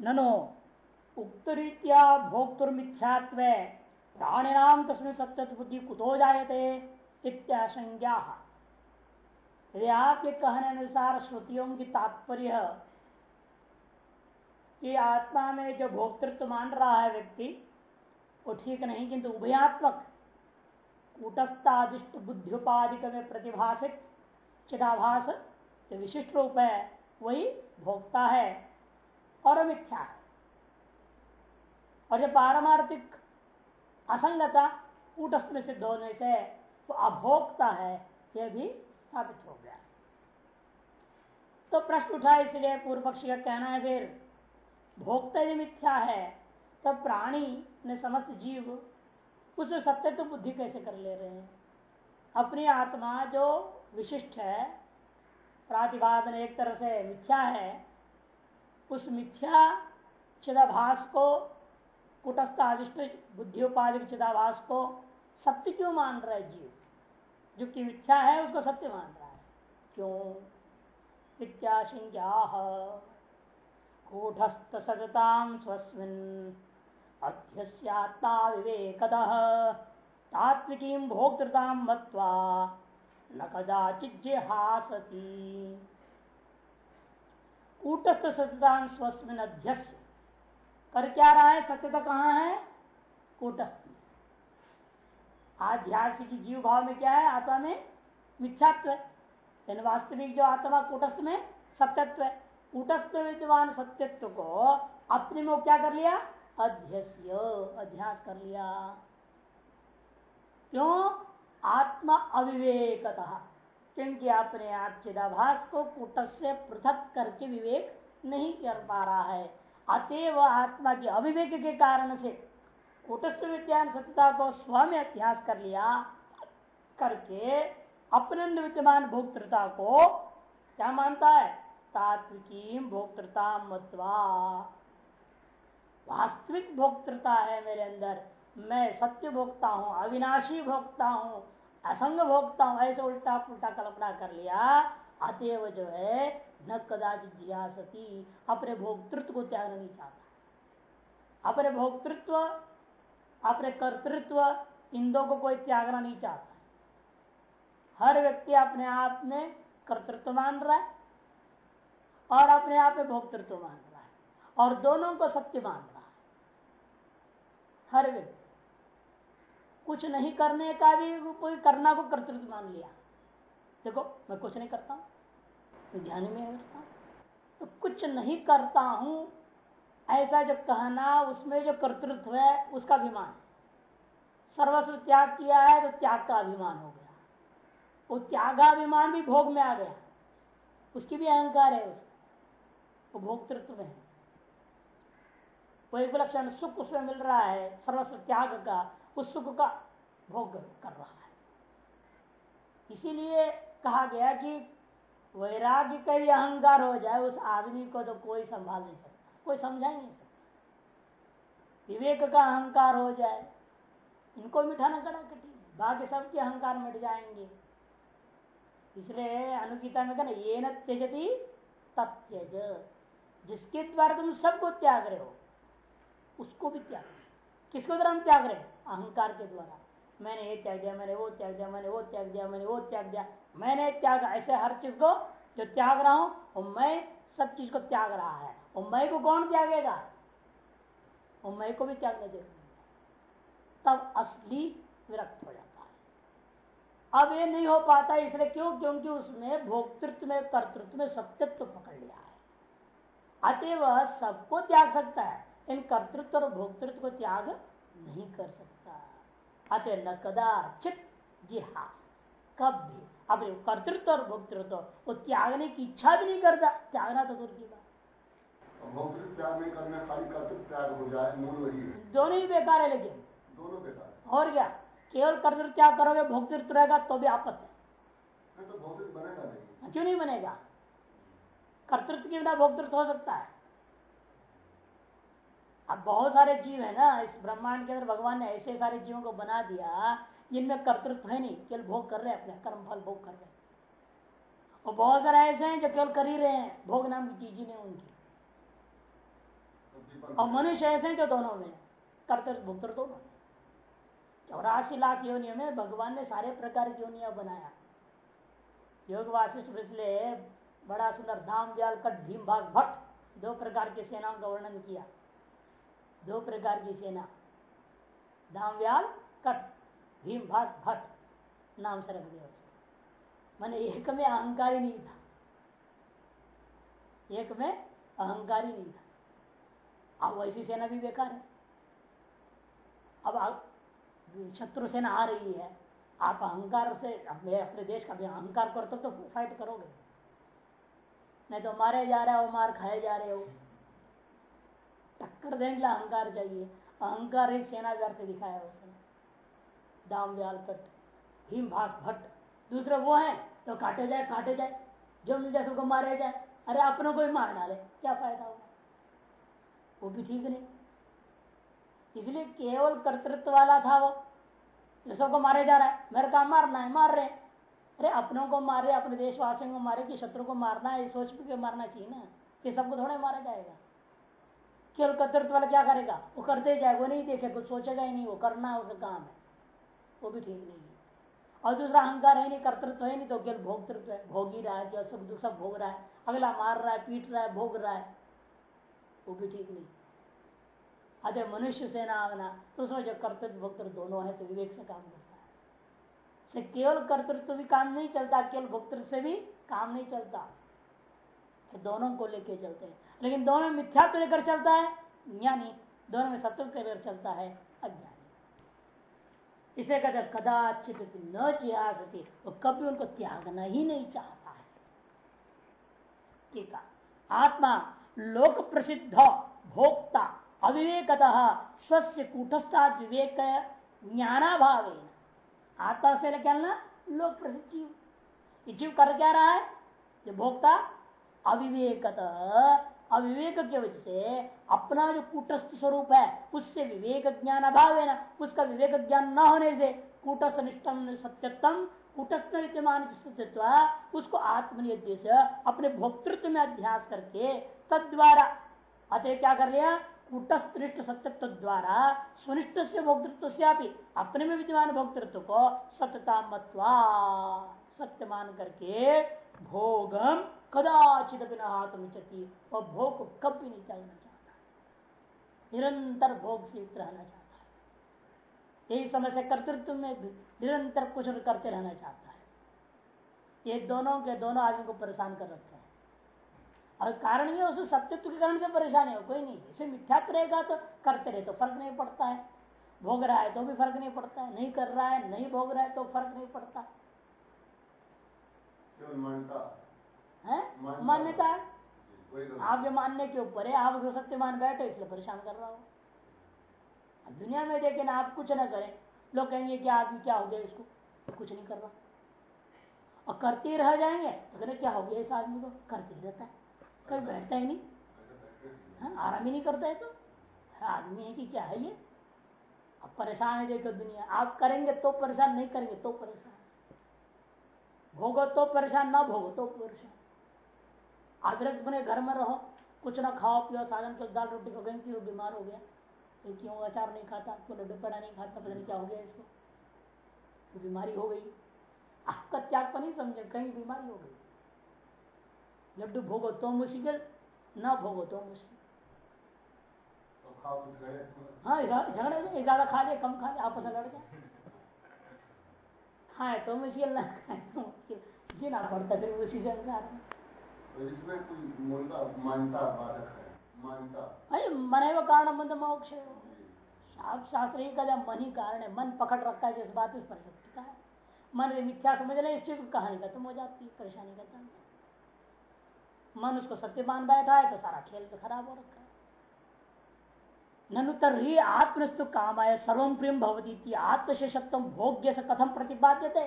ननो उक्त रीत्या भोक्तुर्मिथ्यात्व, प्राणिनाम तस्में सत्य बुद्धि कुतो जायते इत्याशंज्ञा यदि आपके कहने अनुसार श्रुतियों की तात्पर्य, कि आत्मा में जो भोक्तृत्व मान रहा है व्यक्ति, वो ठीक नहीं, किंतु उभयात्मक, कूटस्थादिष्ट बुद्धिपाधिक में प्रतिभाषित, चिदाभास, जो विशिष्ट रूप है, वही भोक्ता है। और अमिथ्या है और जो पारमार्थिक असंगता कूटस्थ में सिद्ध होने से वो अभोक्ता है, यह भी स्थापित हो गया। तो प्रश्न उठा इसलिए पूर्व पक्षी का कहना है, फिर भोक्ता यदि मिथ्या है, तब प्राणी ने समस्त जीव उसमें सत्य तो बुद्धि कैसे कर ले रहे हैं? अपनी आत्मा जो विशिष्ट है प्रातिभादन एक तरह से मिथ्या है उस मिथ्या चिदाभास को, कुटस्थ आदिष्ट बुद्धि उपाधिक चिदाभास को सत्य क्यों मान रहा है जीव? जो कि मिथ्या है, उसको सत्य मान रहा है। क्यों? विद्याशंज्ञा कूटस्थ सतताम स्वस्मिन। अध्यस्यात्मा विवेकद। तात्विकी भोक्तृता मत्वा न कदाचित जिहासती कूटस्थ सत्यता स्वस्मिन अध्यस्य कर क्या रहा है? सत्यता कहाँ है? कूटस्थ। में आध्यात्मिक जीव भाव में क्या है? आत्मा में मिथ्यात्व है। वास्तविक जो आत्मा कूटस्थ में सत्यत्व है। कूटस्थ विद्यमान सत्यत्व को अपने में क्या कर लिया? अध्यस्य, अध्यास कर लिया। क्यों? आत्मा अविवेकतः। क्योंकि अपने आप चिदाभास को कुटस से पृथक करके विवेक नहीं कर पा रहा है। अतएव आत्मा के अविवेक के कारण से कुटस्थ विज्ञान सत्यता को स्वयं अध्यास कर लिया, करके अपने विद्यमान भोक्तृता को क्या मानता है? तात्विकी भोक्तृता मत्वा। वास्तविक भोक्तृता है मेरे अंदर। मैं सत्य भोक्ता हूँ, अविनाशी भोक्ता हूँ। असंग भोक्ता हूँ ऐसे उल्टा पुल्टा कल्पना कर लिया। अतएव जो है, न कदाचित जियासती अपने भोक्तृत्व को त्यागना नहीं चाहता। अपने भोक्तृत्व, अपने कर्तृत्व इन दो को कोई त्यागना नहीं चाहता। हर व्यक्ति अपने आप में कर्तृत्व मान रहा है और अपने आप में भोक्तृत्व मान रहा है और दोनों को सत्य मान रहा है। हर व्यक्ति। कुछ नहीं करने का भी कोई करना को कर्तृत्व मान लिया। देखो, मैं कुछ नहीं करता हूँ ध्यान में हूँ तो कुछ नहीं करता हूँ, ऐसा जो कहना, उसमें जो कर्तृत्व है, उसका अभिमान सर्वस्व त्याग किया है तो त्याग का अभिमान हो गया। वो त्यागाभिमान भी भोग में आ गया। उसकी भी अहंकार है उसको वो भोक्तृत्व में है। वो एक लक्षण सुख उसमें मिल रहा है, सर्वस्व त्याग का। उस सुख का भोग कर रहा है। इसीलिए कहा गया कि वैराग्य का ही अहंकार हो जाए, उस आदमी को तो कोई संभाल नहीं सकता, कोई समझा ही नहीं सकता। विवेक का अहंकार हो जाए, इनको मिठाना कड़ा कठिन बाकी सबके अहंकार मिट जाएँगे। इसलिए अनुगीता में कहना, ये न त्यजती तत्यज। जिसके द्वारा तुम सबको त्याग रहे हो, उसको भी त्याग किसको द्वारा हम त्याग रहे अहंकार के द्वारा। मैंने ये त्याग दिया, मैंने वो त्याग दिया, मैंने वो त्याग दिया, मैंने वो त्याग दिया। मैंने त्याग, ऐसे हर चीज़ को जो त्याग रहा हूँ, वो मैं सब चीज़ को त्याग रहा है। वो मैं को कौन त्यागेगा? वो मैं को भी त्यागने दे तब असली विरक्त हो जाता है। अब ये नहीं हो पाता, इसलिए क्यों? क्योंकि उसने भोक्तृत्व में, कर्तृत्व में सत्यत्व पकड़ लिया है। अतएव सबको त्याग सकता है। इन कर्तृत्व और भोक्तृत्व को त्याग नहीं कर सकता। अतः न कदाचित जिहास कब भी अपने कर्तृत्व और भोक्तृत्व वो त्यागने की इच्छा भी नहीं करता त्यागना तो दूर की बात त्याग नहीं करना खाली कर्तृत्व त्याग जाए मूल वही दोनों ही बेकार है लेकिन दोनों बेकार और क्या केवल कर्तृत्व त्याग करोगे भोक्तृत्व रहेगा तो भी आपत्त है तो क्यों नहीं बनेगा कर्तृत्व के बिना भोक्तृत्व हो सकता है अब बहुत सारे जीव है ना, इस ब्रह्मांड के अंदर भगवान ने ऐसे सारे जीवों को बना दिया जिनमें कर्तृत्व है नहीं, केवल भोग कर रहे हैं अपने कर्म फल भोग कर रहे हैं। और बहुत सारे ऐसे हैं जो केवल कर ही रहे हैं, भोग नाम की चीज़ ही नहीं उनकी। और मनुष्य ऐसे हैं जो दोनों में भुगतर दोनों में। चौरासी लाख योनियों में भगवान ने सारे प्रकार की योनिया बनाया। योग वासिष्ठ बड़ा सुंदर धाम व्याल कट भीम भाग भट्ट, दो प्रकार की सेनाओं का वर्णन किया। दो प्रकार की सेना। धाम व्याल कट भीम भाग भट्ट, नाम से रख दिया उसको। मैंने एक में अहंकार नहीं था। एक में अहंकार नहीं था। अब वैसी सेना भी बेकार है। अब शत्रु सेना आ रही है, आप अहंकार से अपने अपने देश का भी अहंकार करते तो फाइट करोगे। नहीं तो मारे जा रहे हो, मार खाए जा रहे हो। टक्कर लिए अहंकार चाहिए। अहंकार ही सेना व्यर्थ दिखाया उसने। दाम व्याल कट, भीम भास भट्ट, दूसरे वो है तो काटे जाए काटे जाए, जो मिल जाए सबको मारे जाए। अरे अपनों को भी मार डाले, क्या फ़ायदा होगा? वो भी ठीक नहीं। इसलिए केवल कर्तृत्व वाला था वो, जो सबको मारे जा रहा है। मेरे काम मारना है, मार रहे अरे अपनों को मारे, अपने देशवासियों को मारे कि शत्रु को मारना है सोच के मारना चाहिए ना, कि सबको थोड़ा मारा जाएगा। केवल कर्तृत्व वाला क्या करेगा? वो करते जाए, वो नहीं देखे, कुछ सोचेगा ही नहीं, वो करना उसका काम है। वो भी ठीक नहीं है। और दूसरा, अहंकार है नहीं, कर्तृत्व है नहीं तो केवल भोगतृत्व है। भोग ही रहा है जो सब दुख सब भोग रहा है। अगला मार रहा है, पीट रहा है, भोग रहा है। वो भी ठीक नहीं। अरे मनुष्य से ना आना तो उसमें जो कर्तृत्व, भोक्तृत्व दोनों है तो विवेक से काम करता है। केवल कर्तृत्व भी काम नहीं चलता, केवल भोक्तृत्व से भी काम नहीं चलता। तो दोनों को लेके चलते हैं। लेकिन दोनों मिथ्या को लेकर चलता है, ज्ञानी। दोनों में सत्य को लेकर चलता है, अज्ञानी। इसे कहते कदाचित न चियासती। वो कभी उनको त्यागना ही नहीं चाहता है। ठीक है। आत्मा लोक प्रसिद्ध भोक्ता, अविवेकतः स्वस्थ कूटस्था विवेक ज्ञानाभाव आत्मा से क्या लोक प्रसिद्ध जीव। जीव कर क्या रहा है? जो भोक्ता अविवेकत। अविवेक की वजह से अपना जो कूटस्थ स्वरूप है। उससे विवेक ज्ञान अभाव है ना। उसका विवेक ज्ञान न होने से कूटस्थ निष्ठम सत्यतम कूटस्थ विद्यमान सत्यत्व, उसको आत्मनिर्देश अपने भोक्तृत्व में अध्यास करके तद द्वारा अतः क्या कर लिया? कूटस्थ सत्यत्व द्वारा सुनिष्ठ से भोक्तृत्व से अपने में विद्यमान भोक्तृत्व को सत्यता मत्वा सत्य मान करके भोगम कदाचित बिना हाथ उचती और भोग को कभी नहीं त्यागना चाहता। निरंतर भोग से युक्त रहना चाहता है। यही समस्या कर्तृत्व में निरंतर कुछ करते रहना चाहता है। ये दोनों के दोनों आदमी को परेशान कर रखते हैं। और कारण ये उसे सत्यत्व के कारण से परेशानी हो, कोई नहीं। इसे मिथ्यात्व रहेगा तो करते रहे तो फ़र्क नहीं पड़ता है। भोग रहा है तो भी फ़र्क नहीं पड़ता है। नहीं कर रहा है, नहीं भोग रहा है तो फ़र्क नहीं पड़ता। है? मान्यता। है आप जो मानने के ऊपर है आप उसको सत्य मान बैठे इसलिए परेशान कर रहा हो। अब दुनिया में देखे ना आप कुछ ना करें। लोग कहेंगे क्या आदमी क्या हो गया इसको? तो कुछ नहीं कर रहा। और करते रह जाएँगे तो कहने क्या हो गया इस आदमी को? करते ही रहता है। कभी बैठता ही नहीं। हाँ, आराम ही नहीं करता है तो। आदमी है कि क्या है ये? अब परेशान है देखो दुनिया। आप करेंगे तो परेशान नहीं करेंगे तो परेशान। भोगो तो परेशान ना भोगो तो परेशान। आग्रह बने घर में रहो कुछ ना खाओ पियो साधन को दाल रोटी को गई क्यों बीमार हो गया। ये क्यों अचार नहीं खाता क्यों लड्डू पड़ा नहीं खाता पता नहीं क्या हो गया इसको। तो बीमारी हो गई। आपका त्याग को नहीं समझे कहीं बीमारी हो गई। लड्डू भोगो तो मुश्किल ना भोगो तो मुश्किल। हाँ झगड़े ज़्यादा खा ले कम खा ले आपस में लड़ जाए। खाए तो मुश्किल ना खाए तो मुश्किल। जीना पड़ता फिर उसी से तो इसमें कोई मान्यता बाधक है? मान्यता। अरे मन वो कारण बंद मोक्ष आप शास्त्र ही कहते मन ही कारण है। मन पकड़ रखा है, जिस बात उस पर का है। मन मिथ्या समझ ले इस चीज़ को कहानी खत्म हो जाती है, परेशानी खत्म मन उसको सत्य मान बैठा है तो सारा खेल तो खराब हो रखा है। ननु तरी आत्मस्तु कामाय सर्वम प्रियम भवती आत्मशेषत्व भोग्य से कथम प्रतिपाद्य थे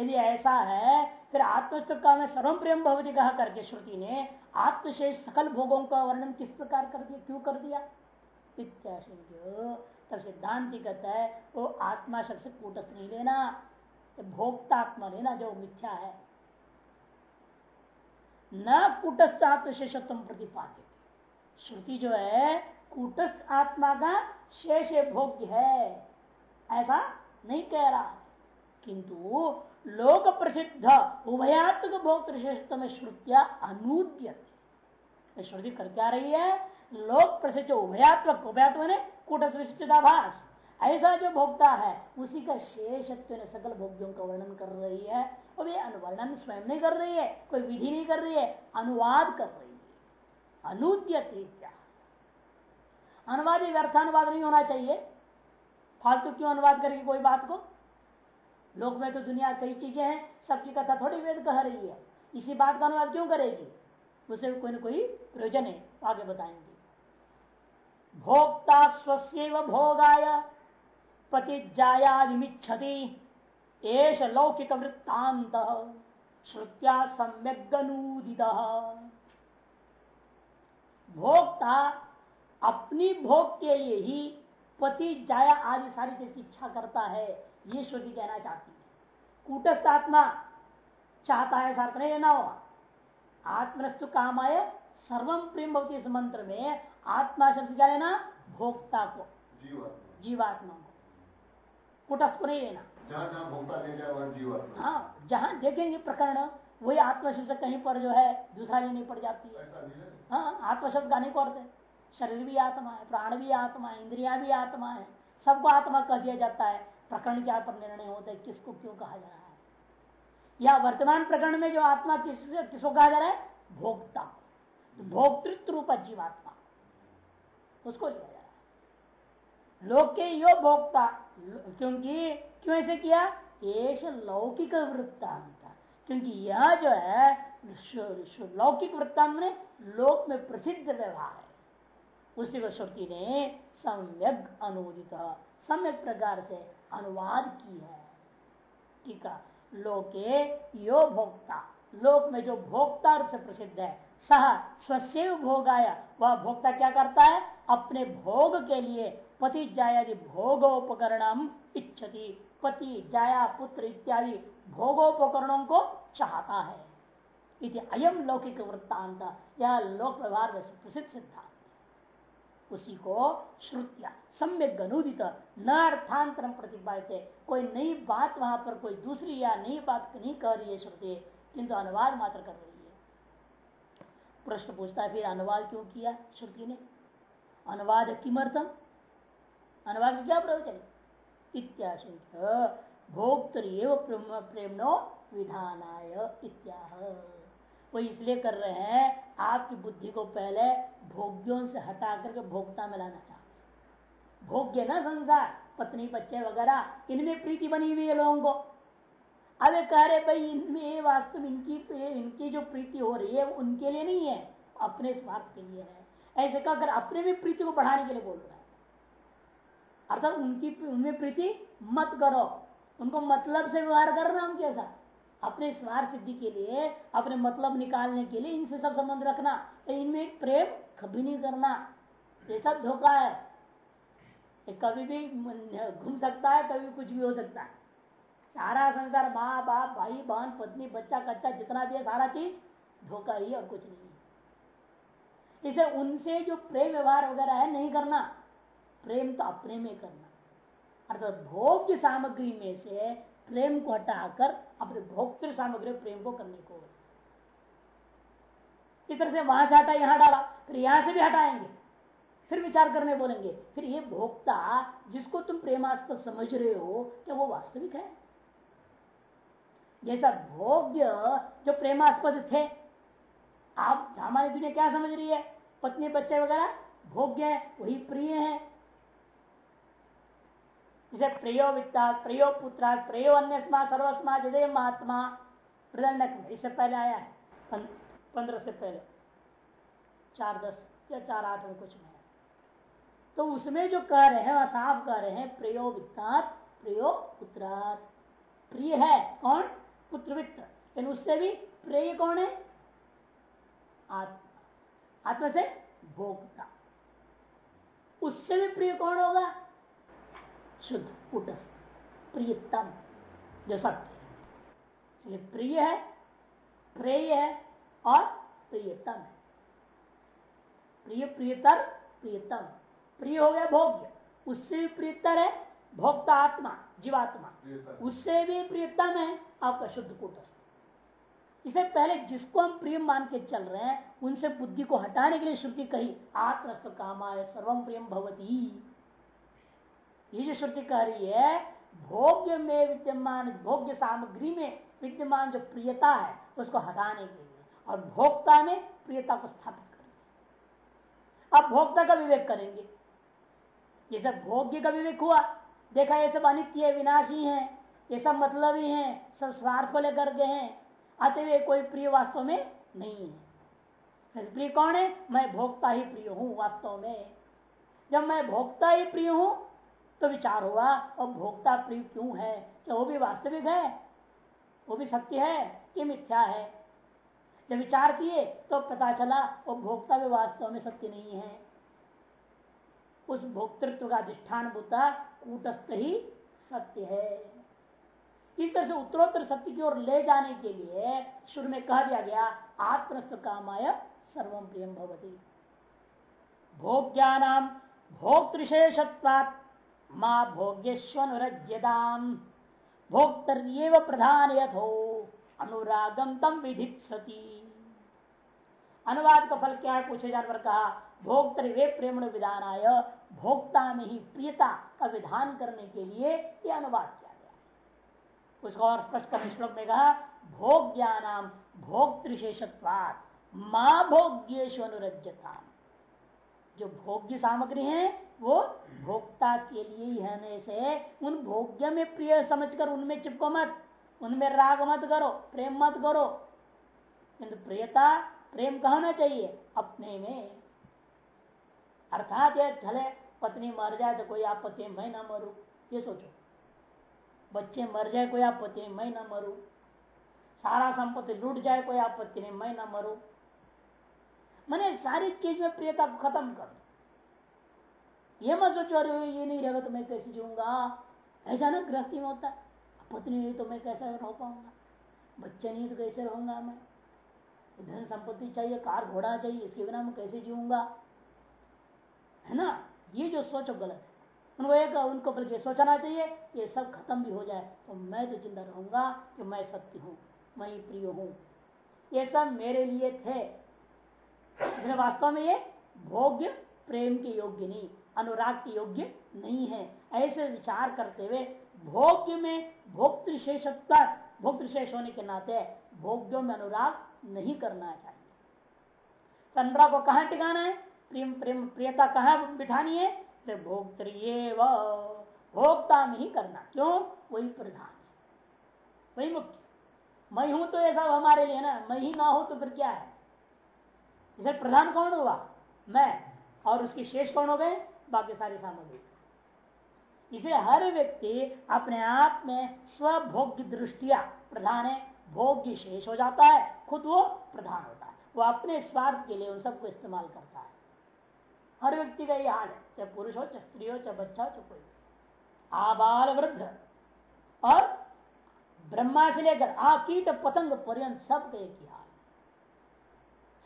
यदि ऐसा है, फिर आत्मस्तु काम सर्वम प्रियम भवती कहा करके श्रुति ने, आत्मशेष सकल भोगों का वर्णन किस प्रकार कर दिया, क्यों कर दिया? तब सिद्धांति कहता है, वो आत्मा शब्द से कूटस्थ नहीं लेना भोक्ता आत्मा लेना जो मिथ्या है। न कुटस्थ आत्मशेषत्व प्रतिपाद्य श्रुति जो है, कूटस्थ आत्मा का शेष भोग्य है। ऐसा नहीं कह रहा किंतु लोक प्रसिद्ध उभयात्मक भोक्त श्रेष्ठ में श्रुतिया अनुद्य श्रुति कर क्या रही है? लोक प्रसिद्ध उभयात्मक उभयात्म ने कूटस्थिताभास ऐसा जो भोक्ता है, उसी का शेषत्व ने सकल भोग्यों का वर्णन कर रही है। और ये अनुवर्णन स्वयं नहीं कर रही है, कोई विधि नहीं कर रही है, अनुवाद कर रही है। अनुद्य अनुवाद व्यर्थानुवाद नहीं होना चाहिए। फालतू क्यों अनुवाद करेगी कोई बात को? लोक में तो दुनिया कई चीज़ें हैं, सबकी कथा थोड़ी वेद कह रही है। इसी बात का अनुवाद क्यों करेगी? उसे कोई ना कोई प्रयोजन है, आगे बताएँगे। भोक्ता स्व भोगाय पति जायादिमिच्छति लौकिक वृत्तांत श्रुत्या सम्यगनूदित भोक्ता अपनी भोग के लिए ही पति जाया आदि सारी चीज़ की इच्छा करता है। ये श्रुति कहना चाहती है। कूटस्थ आत्मा चाहता है सार्थ नहीं लेना हुआ आत्मस्तु कामाय सर्वम प्रेम भवती इस मंत्र में आत्मा शब्द क्या लेना? भोक्ता को जीवात्मा। को। कुटस्थ को नहीं लेना। जहाँ जहाँ भोक्ता ले जाए वह जीवात्मा। हाँ जहाँ देखेंगे प्रकरण वही आत्मा शब्द कहीं पर जो है दूसरा लेनी पड़ जाती है। हाँ। आत्मशब्द गाने को अर्थ शरीर भी आत्मा है प्राण भी आत्मा है इंद्रिया भी आत्मा है सबको आत्मा कह दिया जाता है। प्रकरण के पर निर्णय होता है, किसको क्यों कहा जा रहा है? या वर्तमान प्रकरण में जो आत्मा किस, किसको कहा जा रहा है? भोक्ता भोक्तृत्व रूप जीवात्मा। उसको लिया जा रहा है। लोक के यो भोक्ता, क्योंकि, क्यों ऐसे किया? एश लौकिक वृत्तांत। क्योंकि यह जो है लौकिक वृत्तांत में लोक में प्रसिद्ध व्यवहार है। उसी को श्रुति ने सम्यक अनुदित सम्यक प्रकार से अनुवाद की है। है? लोके यो भोक्ता। लोक में जो भोक्ता रूप से प्रसिद्ध है, सह स्वशैव भोगाया। वह भोक्ता क्या करता है? अपने भोग के लिए पति जायादि भोगोपकरण इच्छति। पति जाया पुत्र इत्यादि भोगोपकरणों को चाहता है। इति अयम लौकिक वृत्तांत। यह लोक व्यवहार में प्रसिद्ध सिद्धांत। उसी को श्रुतिया। सम्यक अनुदित न अर्थांतर प्रतिपादित कोई नई बात वहाँ पर, कोई दूसरी या नई बात नहीं कह रही है श्रुति, किंतु अनुवाद मात्र कर रही है। प्रश्न पूछता है, फिर अनुवाद क्यों किया श्रुति ने? अनुवाद किमर्थम अनुवाद का क्या प्रयोजन इत्याशंक भोक्तर प्रेमनो विधानाय इत्याह। वो इसलिए कर रहे हैं, आपकी बुद्धि को पहले भोग्यों से हटा करके भोक्ता में लाना चाहते भोग्य ना संसार, पत्नी, बच्चे वगैरह, इनमें प्रीति बनी हुई है लोगों को। अब कह रहे भाई, इनमें वास्तव इनकी इनकी जो प्रीति हो रही है उनके लिए नहीं है अपने स्वार्थ के लिए है। ऐसे कहकर अपने भी प्रीति को बढ़ाने के लिए बोल रहा है। अर्थात उनकी, उनमें प्रीति मत करो। उनको मतलब से व्यवहार कर करना उनके साथ अपने स्वार्थ सिद्धि के लिए, अपने मतलब निकालने के लिए इनसे सब संबंध रखना। इनमें प्रेम कभी नहीं करना। ये सब धोखा है। ये कभी भी घूम सकता है, कभी कुछ भी हो सकता है। सारा संसार, माँ, बाप, भाई, बहन, पत्नी, बच्चा, कच्चा, जितना भी है, सारा चीज़ धोखा ही और कुछ नहीं इसे उनसे जो प्रेम व्यवहार वगैरह है, नहीं करना। प्रेम तो अपने में करना। अर्थात भोग की सामग्री में से प्रेम को हटाकर अपने भोक्तृ सामग्री प्रेम को करने को। इधर से वहाँ से हटा, यहाँ डाला, फिर यहाँ से भी हटाएँगे। फिर विचार करने बोलेंगे, फिर ये भोक्ता जिसको तुम प्रेमास्पद समझ रहे हो, क्या वो वास्तविक है? जैसा भोग्य जो प्रेमास्पद थे, आप सामान्य दुनिया क्या समझ रही है? पत्नी, बच्चे वगैरह भोग्य है, वही प्रिय है। जिसे प्रयो वित्ता प्रयो पुत्रा प्रयो अन्य सर्वस्मा जदे महात्मा प्रदंडक में इससे पहले आया है पंद्रह से पहले। चार दस या चार आठ में कुछ में तो उसमें जो कह रहे हैं, वह साफ़ कह रहे हैं, प्रयो वित्तात प्रयो पुत्रात। प्रिय है कौन? पुत्र वित्त लेकिन उससे भी प्रिय कौन है? आत्मा। आत्मा से भोक्ता। उससे भी प्रिय कौन होगा? शुद्ध कुटस्थ प्रियतम जो सत्य इसलिए प्रिय है प्रेय है और प्रियतम है। प्रिय प्रियतर प्रियतम। प्रिय हो गया भोग्य उससे भी प्रियतर है भोक्ता आत्मा जीवात्मा। उससे भी प्रियतम है आपका शुद्ध कूटस्थ। इसे पहले जिसको हम प्रिय मान के चल रहे हैं उनसे बुद्धि को हटाने के लिए श्रुति कही आत्मस्थ कामाय सर्वम प्रियम भवती। ये जो श्रुति कह रही है भोग्य में विद्यमान भोग्य सामग्री में विद्यमान जो प्रियता है, उसको हटाने के लिए और भोक्ता में प्रियता को स्थापित करेंगे अब भोक्ता का विवेक करेंगे। जैसे भोग्य का विवेक हुआ। देखा, ये सब अनित्य विनाशी है। ये सब मतलब ही है सब स्वार्थ को लेकर के हैं। हुए कोई प्रिय वास्तव में नहीं है। प्रिय कौन है? मैं भोक्ता ही प्रिय हूँ वास्तव में। जब मैं भोक्ता ही प्रिय हूँ तो विचार हुआ और भोक्ता प्रिय क्यों है? क्या वो भी वास्तविक है? वो भी सत्य है कि मिथ्या है? जब विचार किए तो पता चला, वो भोक्ता भी वास्तव में सत्य नहीं है। उस भोक्तृत्व का अधिष्ठान भूता कूटस्थ ही सत्य है। इस तरह से उत्तरोत्तर सत्य की ओर ले जाने के लिए शुरू में कह दिया गया, आत्मस्थ कामाय सर्वम प्रियम भवती। भोग्यानाम भोक्तृशेषत्वात् माँ भोग्यश्वनुरज्यताम भोक्तर्येव प्रधान यथो अनुरागम तम विधित्सती। अनुवाद का फल क्या है? पूछे जाने पर कहा, भोक्तर वे प्रेम विधानाय भोक्ता में ही प्रियता का विधान करने के लिए यह अनुवाद किया गया उसको और स्पष्ट करने श्लोक में कहा भोग्यानाम भोक्तृशेषत्वात, माँ भोग्येश अनुरजता जो भोग्य सामग्री है, वो भोक्ता के लिए ही होने से उन भोग्य में प्रिय समझकर उनमें चिपको मत, उनमें राग मत करो, प्रेम मत करो। किंतु प्रियता, प्रेम कहना चाहिए अपने में। अर्थात यह चले पत्नी मर जाए तो कोई आपत्ति मैं ना मरू, ये सोचो। बच्चे मर जाए कोई आपत्ति मैं ना मरू। सारा संपत्ति लूट जाए कोई आपत्ति नहीं मैं ना मरू। मैंने सारी चीज़ में प्रियता को खत्म कर। दो ये मत सोचो, अरे ये नहीं रहेगा तो मैं कैसे जीऊँगा? ऐसा ना गृहस्थी में होता है। पत्नी नहीं तो मैं कैसे रह पाऊँगा? बच्चे नहीं तो कैसे रहूँगा मैं? धन संपत्ति चाहिए, कार, घोड़ा चाहिए, इसके बिना मैं कैसे जीऊँगा? है ना? ये जो सोच गलत है। उनको एक, उनको बल्कि सोचना चाहिए, ये सब खत्म भी हो जाए तो मैं तो ज़िंदा रहूँगा कि मैं सत्य हूँ, मैं प्रिय हूँ। ये सब मेरे लिए थे। इसलिए वास्तव में ये भोग्य प्रेम के योग्य नहीं, अनुराग के योग्य नहीं है। ऐसे विचार करते हुए भोग्य में भोक्तृशेषत्व, भोक्तृशेष होने के नाते भोग्यों में अनुराग नहीं करना चाहिए। तंद्रा को कहा टिकाना है? प्रेम प्रेम, प्रियता कहा बिठानी है? तो भोक्तृ भोक्ता में ही करना। क्यों? वही प्रधान वही मुख्य। मैं हूँ तो सब हमारे लिए ना, मैं ही ना हो तो फिर क्या है? इसे प्रधान कौन हुआ? मैं। और उसकी शेष कौन हो गए? बाकी सारी सामग्री। इसे हर व्यक्ति अपने आप में स्वभोग्य दृष्टिया प्रधान है, भोग्य शेष हो जाता है, खुद वो प्रधान होता है। वो अपने स्वार्थ के लिए उन सबको इस्तेमाल करता है। हर व्यक्ति का यह हाल है, चाहे पुरुष हो, चाहे स्त्री हो, चाहे बच्चा हो, चाहे कोई आबाल वृद्ध। और ब्रह्मा से लेकर आ कीट पतंग पर्यंत सब एक ही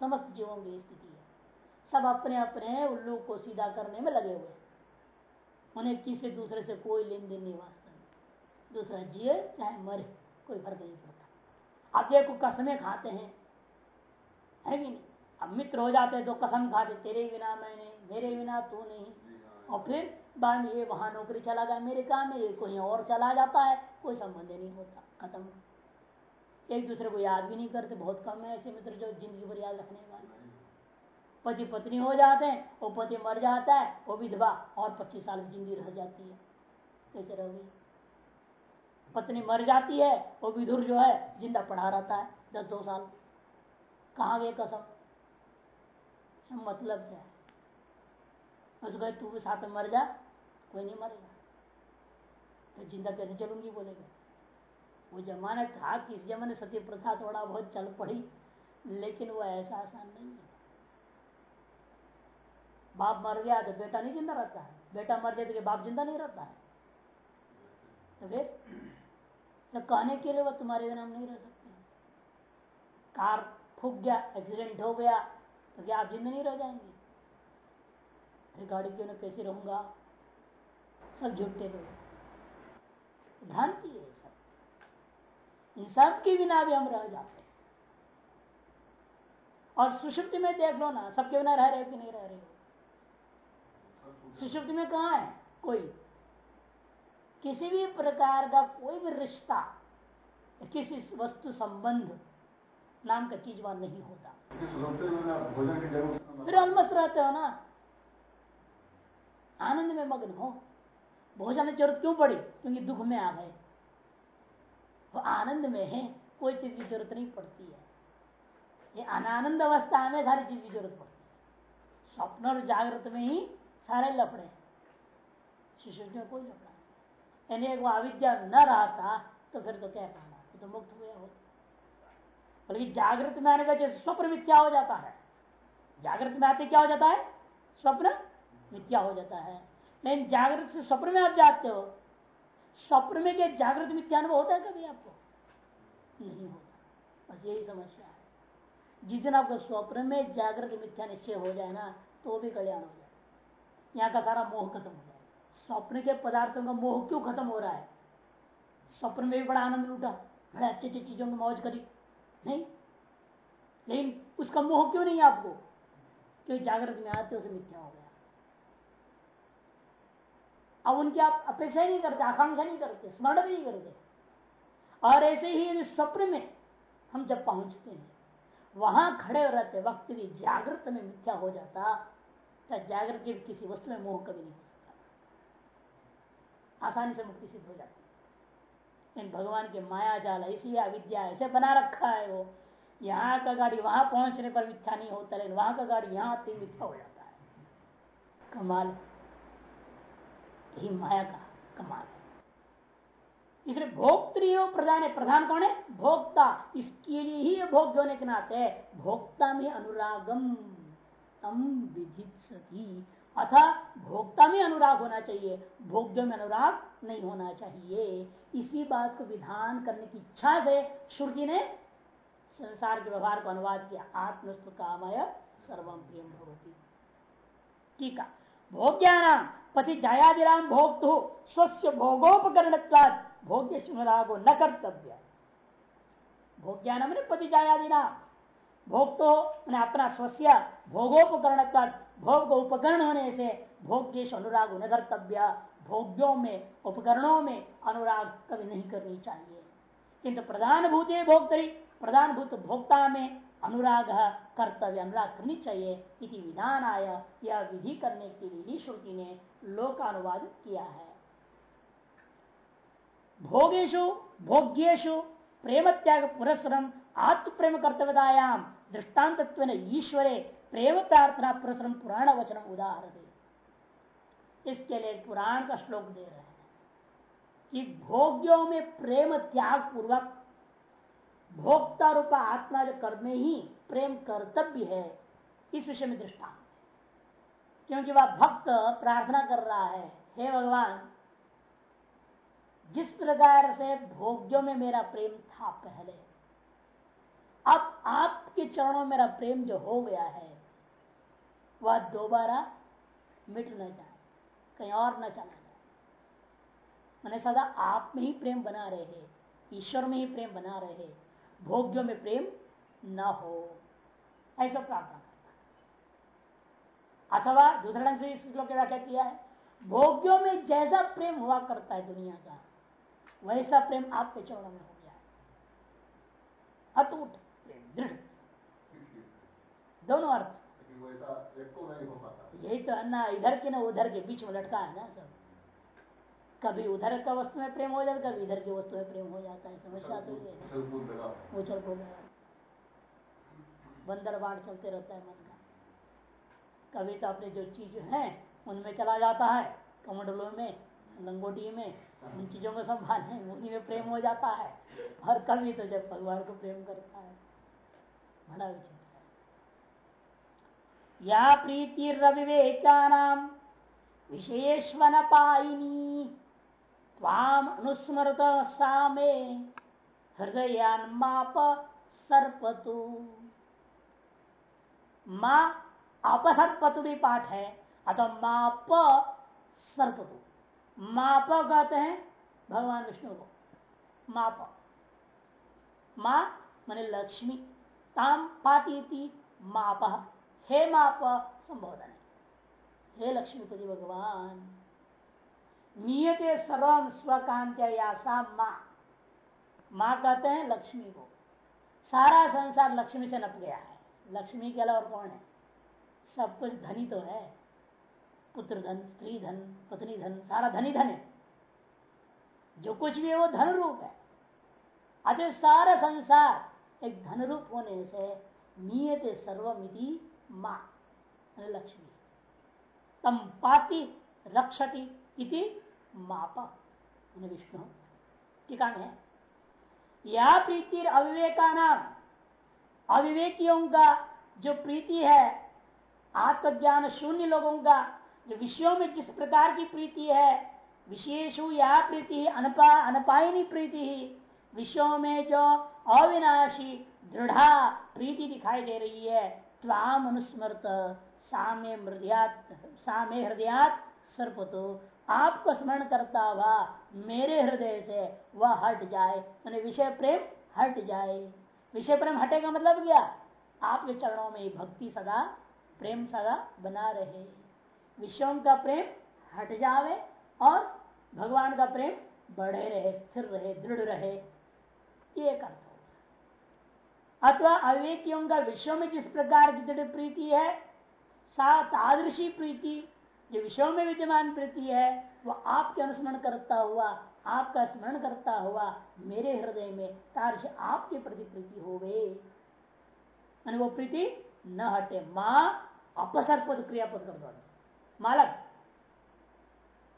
समस्त जीवों की स्थिति है। सब अपने अपने उल्लू को सीधा करने में लगे हुए उन्हें किसी दूसरे से कोई लेन देन नहीं वास्तव में। दूसरा जिए, चाहे मरे, कोई फ़र्क नहीं पड़ता। अब देखो कसमें खाते हैं। है कि नहीं? अब मित्र हो जाते तो कसम खाते तेरे बिना मैं नहीं, मेरे बिना तू नहीं। और फिर बाद ये वहाँ नौकरी चला गया, मेरे काम में ये कोई और चला जाता है, कोई संबंध नहीं होता, खत्म। एक दूसरे को याद भी नहीं करते, बहुत कम है ऐसे मित्र जो ज़िंदगी भर याद रखने वाले पति पत्नी हो जाते हैं, वो पति मर जाता है, वो विधवा और पच्चीस साल ज़िंदगी रह जाती है। कैसे रह गई पत्नी मर जाती है, वो विधुर जो है, ज़िंदा पढ़ा रहता है दस दो साल। कहाँ गए कसम? सब मतलब से है? तू भी साथ में मर जा, कोई नहीं मरेगा। तो ज़िंदा कैसे चलूँगी, बोलेगा। वो जमाना था कि इस जमाने सत्य प्रथा थोड़ा बहुत चल पड़ी, लेकिन वो ऐसा आसान नहीं है। बाप मर गया तो बेटा नहीं ज़िंदा रहता है। बेटा मर जाए तो बाप ज़िंदा नहीं रहता है? तो फिर तो कहने के लिए वो तुम्हारे बिना नहीं रह सकते। कार फूक गया, एक्सीडेंट हो गया तो क्या आप ज़िंदा नहीं रह जाएँगे? फिर गाड़ी क्यों ना कैसे रहूँगा? सब झूठे लोग। भ्रांति है। इन सब के बिना भी हम रह जाते हैं। और सुषुप्ति में देख लो ना सबके बिना रह रहे कि नहीं रह रहे? सुषुप्ति में कहा है? कोई। किसी भी प्रकार का कोई भी रिश्ता किसी वस्तु संबंध नाम का चीज़ वहाँ नहीं होता। भोजन की ज़रूरत फिर अलमस्त रहते हो ना। आनंद में मग्न हो। भोजन की ज़रूरत क्यों पड़ी? क्योंकि दुख में आ गए। वो आनंद में है, कोई चीज़ की ज़रूरत नहीं पड़ती है। ये अनानंद अवस्था में सारी चीज़ की ज़रूरत पड़ती है। स्वप्न और जागृत में ही सारे लफड़े शिशु में कोई लफड़ा यानी एक अविद्या न रहा था तो फिर तो क्या कहना तो मुक्त हुआ होता बल्कि जागृत में आने का जैसे स्वप्न मिथ्या हो जाता है, जागृत में आते क्या हो जाता है? स्वप्न मिथ्या हो जाता है। लेकिन जागृत से स्वप्न में आप जाते हो स्वप्न में क्या जागृत मिथ्या अनुभव होता है कभी आपको? नहीं होता। बस यही समस्या है। जिस दिन आपको स्वप्न में जागृत मिथ्या निश्चय हो जाए ना तो भी कल्याण हो जाए। यहाँ का सारा मोह खत्म हो जाए। स्वप्न के पदार्थों का मोह क्यों खत्म हो रहा है? स्वप्न में भी बड़ा आनंद लूटा, बड़े अच्छी अच्छी चीज़ों की मौज करी। नहीं। लेकिन उसका मोह क्यों नहीं आपको? क्योंकि जागृत में आते उसे मिथ्या हो गया। अब उनकी आप अपेक्षा ही नहीं करते, आकांक्षा नहीं करते, स्मरण भी नहीं करते। और ऐसे ही यदि स्वप्न में हम जब पहुँचते हैं, वहाँ खड़े रहते वक्त भी जागृत में मिथ्या हो जाता तो जागृत किसी वस्तु में मोह कभी नहीं हो सकता। आसानी से मुक्ति सिद्ध हो जाती इन भगवान के माया जाल, ऐसी अविद्या, ऐसे बना रखा है वो। यहाँ का गाड़ी वहाँ पहुँचने पर मिथ्या नहीं होता, लेकिन वहाँ का गाड़ी यहाँ आते मिथ्या हो जाता है। कमाल ही। माया का कमाल है। इसलिए भोक्तृ प्रधान है, प्रधान कौन है? भोक्ता। इसके लिए ही भोग होने के नाते भोक्ता में अनुरागम तम विधित सती अथा भोक्ता में अनुराग होना चाहिए। भोग्य में अनुराग नहीं होना चाहिए। इसी बात को विधान करने की इच्छा से श्रुति ने संसार के व्यवहार को अनुवाद किया। आत्मस्तु कामय सर्वम प्रियम भगवती ठीक है। भोग्यानाम पति जायादिराम भोक्तु स्वस्थ भोगोपकरण भोग्य अनुरागो न कर्तव्य। भोग्यानाम पति जायादिनाम भोग तो मैंने अपना स्वस्य भोगोपकरण भोग उपकरण होने से भोग्य अनुराग न कर्तव्य। भोग्यों में, उपकरणों में अनुराग कभी नहीं करनी चाहिए। किंतु प्रधान भूत भोक्तरी, प्रधान भूत भोक्ता में अनुराग कर्तव्य अनुराग करनी चाहिए इति विधान आया यह विधि करने के लिए ही श्रुति ने लोकानुवाद किया है। भोगेशु भोग्येशु प्रेम त्याग पुरस्म आत्म प्रेम कर्तव्यतायाम दृष्टांत ईश्वरे प्रेम प्रार्थना पुरस्म पुराण वचन उदाहरण इसके लिए पुराण का श्लोक दे रहे हैं कि भोग्यों में प्रेम त्याग पूर्वक भोक्ता रूपा आत्मा जो कर्म ही प्रेम कर्तव्य है, इस विषय में दृष्टांत क्योंकि वह भक्त प्रार्थना कर रहा है, हे भगवान, जिस प्रकार से भोग्यों में मेरा प्रेम था पहले, अब आपके चरणों में मेरा प्रेम जो हो गया है, वह दोबारा मिट न जाए, कहीं और न चला जाए। मैंने सदा आप में ही प्रेम बना रहे ईश्वर में ही प्रेम बना रहे भोग्यों में प्रेम न हो। ऐसा प्रार्थना करना अथवा दूसरे ढंग से इस श्लोक की व्याख्या किया है भोग्यों में जैसा प्रेम हुआ करता है दुनिया का वैसा प्रेम आपके चरणों में हो गया है। अटूट दृढ़। दोनों अर्थ। यही तो अन्ना इधर के ना उधर के बीच में लटका है ना सब। कभी उधर का वस्तु में प्रेम हो जाता कभी इधर की वस्तु में प्रेम हो जाता है समस्या तो ये उछल कूद बंदर बाढ़ चलते रहता है मन का। कभी तो अपने जो चीज़ है उनमें चला जाता है कमंडलों में लंगोटी में उन चीज़ों को संभालने उन्हीं में प्रेम हो जाता है। और कभी तो जब भगवान को प्रेम करता है बड़ा विचित्र या प्रीति रविवेकानाम विशेषवन पाइनी ताम अनुस्मृत सामे हृदयान्माप सर्पतु। माँ अपसर्पतु भी पाठ है, अतः माप सर्पतु। माप कहते हैं भगवान विष्णु को। माप। मा मैंने लक्ष्मी। ताम पाती माप। हे माप, संबोधन है। हे लक्ष्मीपति भगवान। नियते सर्वम स्वकांत या माँ। माँ कहते हैं लक्ष्मी को। सारा संसार लक्ष्मी से नप गया है। लक्ष्मी के अलावा कौन है? सब कुछ धनी तो है। पुत्र धन, स्त्री धन, पत्नी धन, सारा धनी धन है। जो कुछ भी है वो धन रूप है। अतः सारा संसार एक धन रूप होने से नियत सर्वमिति माँ लक्ष्मी। तम पाति रक्षति इति माप विष्णु टीका में यह प्रीति अविवेका नाम अविवेकियों का जो प्रीति है, आत्मज्ञान शून्य लोगों का, जो विषयों में जिस प्रकार की प्रीति है, विशेषु या प्रीति, अनपा, अनपायनी प्रीति ही विषयों में जो अविनाशी, दृढ़ प्रीति दिखाई दे रही है त्वाम अनुस्मृत साम्य हृदयात साम्य हृदयात सर्प तो आपको स्मरण करता हुआ मेरे हृदय से वह हट जाए। मैंने विषय प्रेम हट जाए। विषय प्रेम हटेगा मतलब क्या? आपके चरणों में भक्ति सदा, प्रेम सदा बना रहे। विषयों का प्रेम हट जावे और भगवान का प्रेम बढ़े रहे, स्थिर रहे, दृढ़ रहे। एक अर्थ होगा अथवा अविवेकियों का विषयों में जिस प्रकार की दृढ़ प्रीति है सात आदर्शी प्रीति जो विषयों में विद्यमान प्रीति है वह आपके अनुस्मरण करता हुआ, आपका स्मरण करता हुआ मेरे हृदय में तारश आपके प्रति प्रीति हो गए वो प्रीति न हटे। माँ अपसर्पद क्रियापद कर मालक,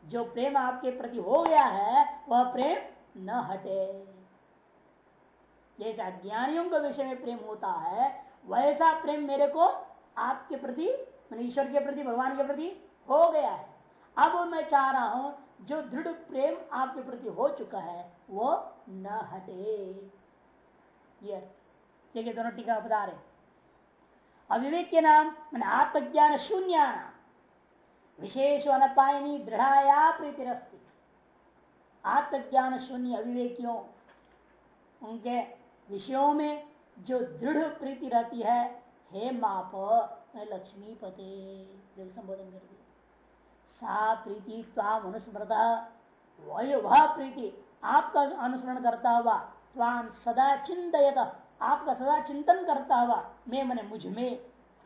जो प्रेम आपके प्रति हो गया है, वह प्रेम न हटे। जैसे अज्ञानियों के विषय में प्रेम होता है, वैसा प्रेम मेरे को आपके प्रति ईश्वर के प्रति, भगवान के प्रति हो गया है। अब मैं चाह रहा हूँ, जो दृढ़ प्रेम आपके प्रति हो चुका है, वो न हटे। ये दोनों टीका बता रहे अविवेक के नाम, मैंने आत्मज्ञान शून्य विशेष अनपायनी दृढ़ाया प्रीतिरस्ती। आत्मज्ञान शून्य अविवेकियों। उनके विषयों में जो दृढ़ प्रीति रहती है, हे माप लक्ष्मी पते संबोधन कर दिया सा प्रीति ताम अनुस्मृता। वह प्रीति? आपका अनुस्मरण करता हुआ त्वाम सदा चिंतत आपका सदा चिंतन करता हुआ मैं मैंने मुझमें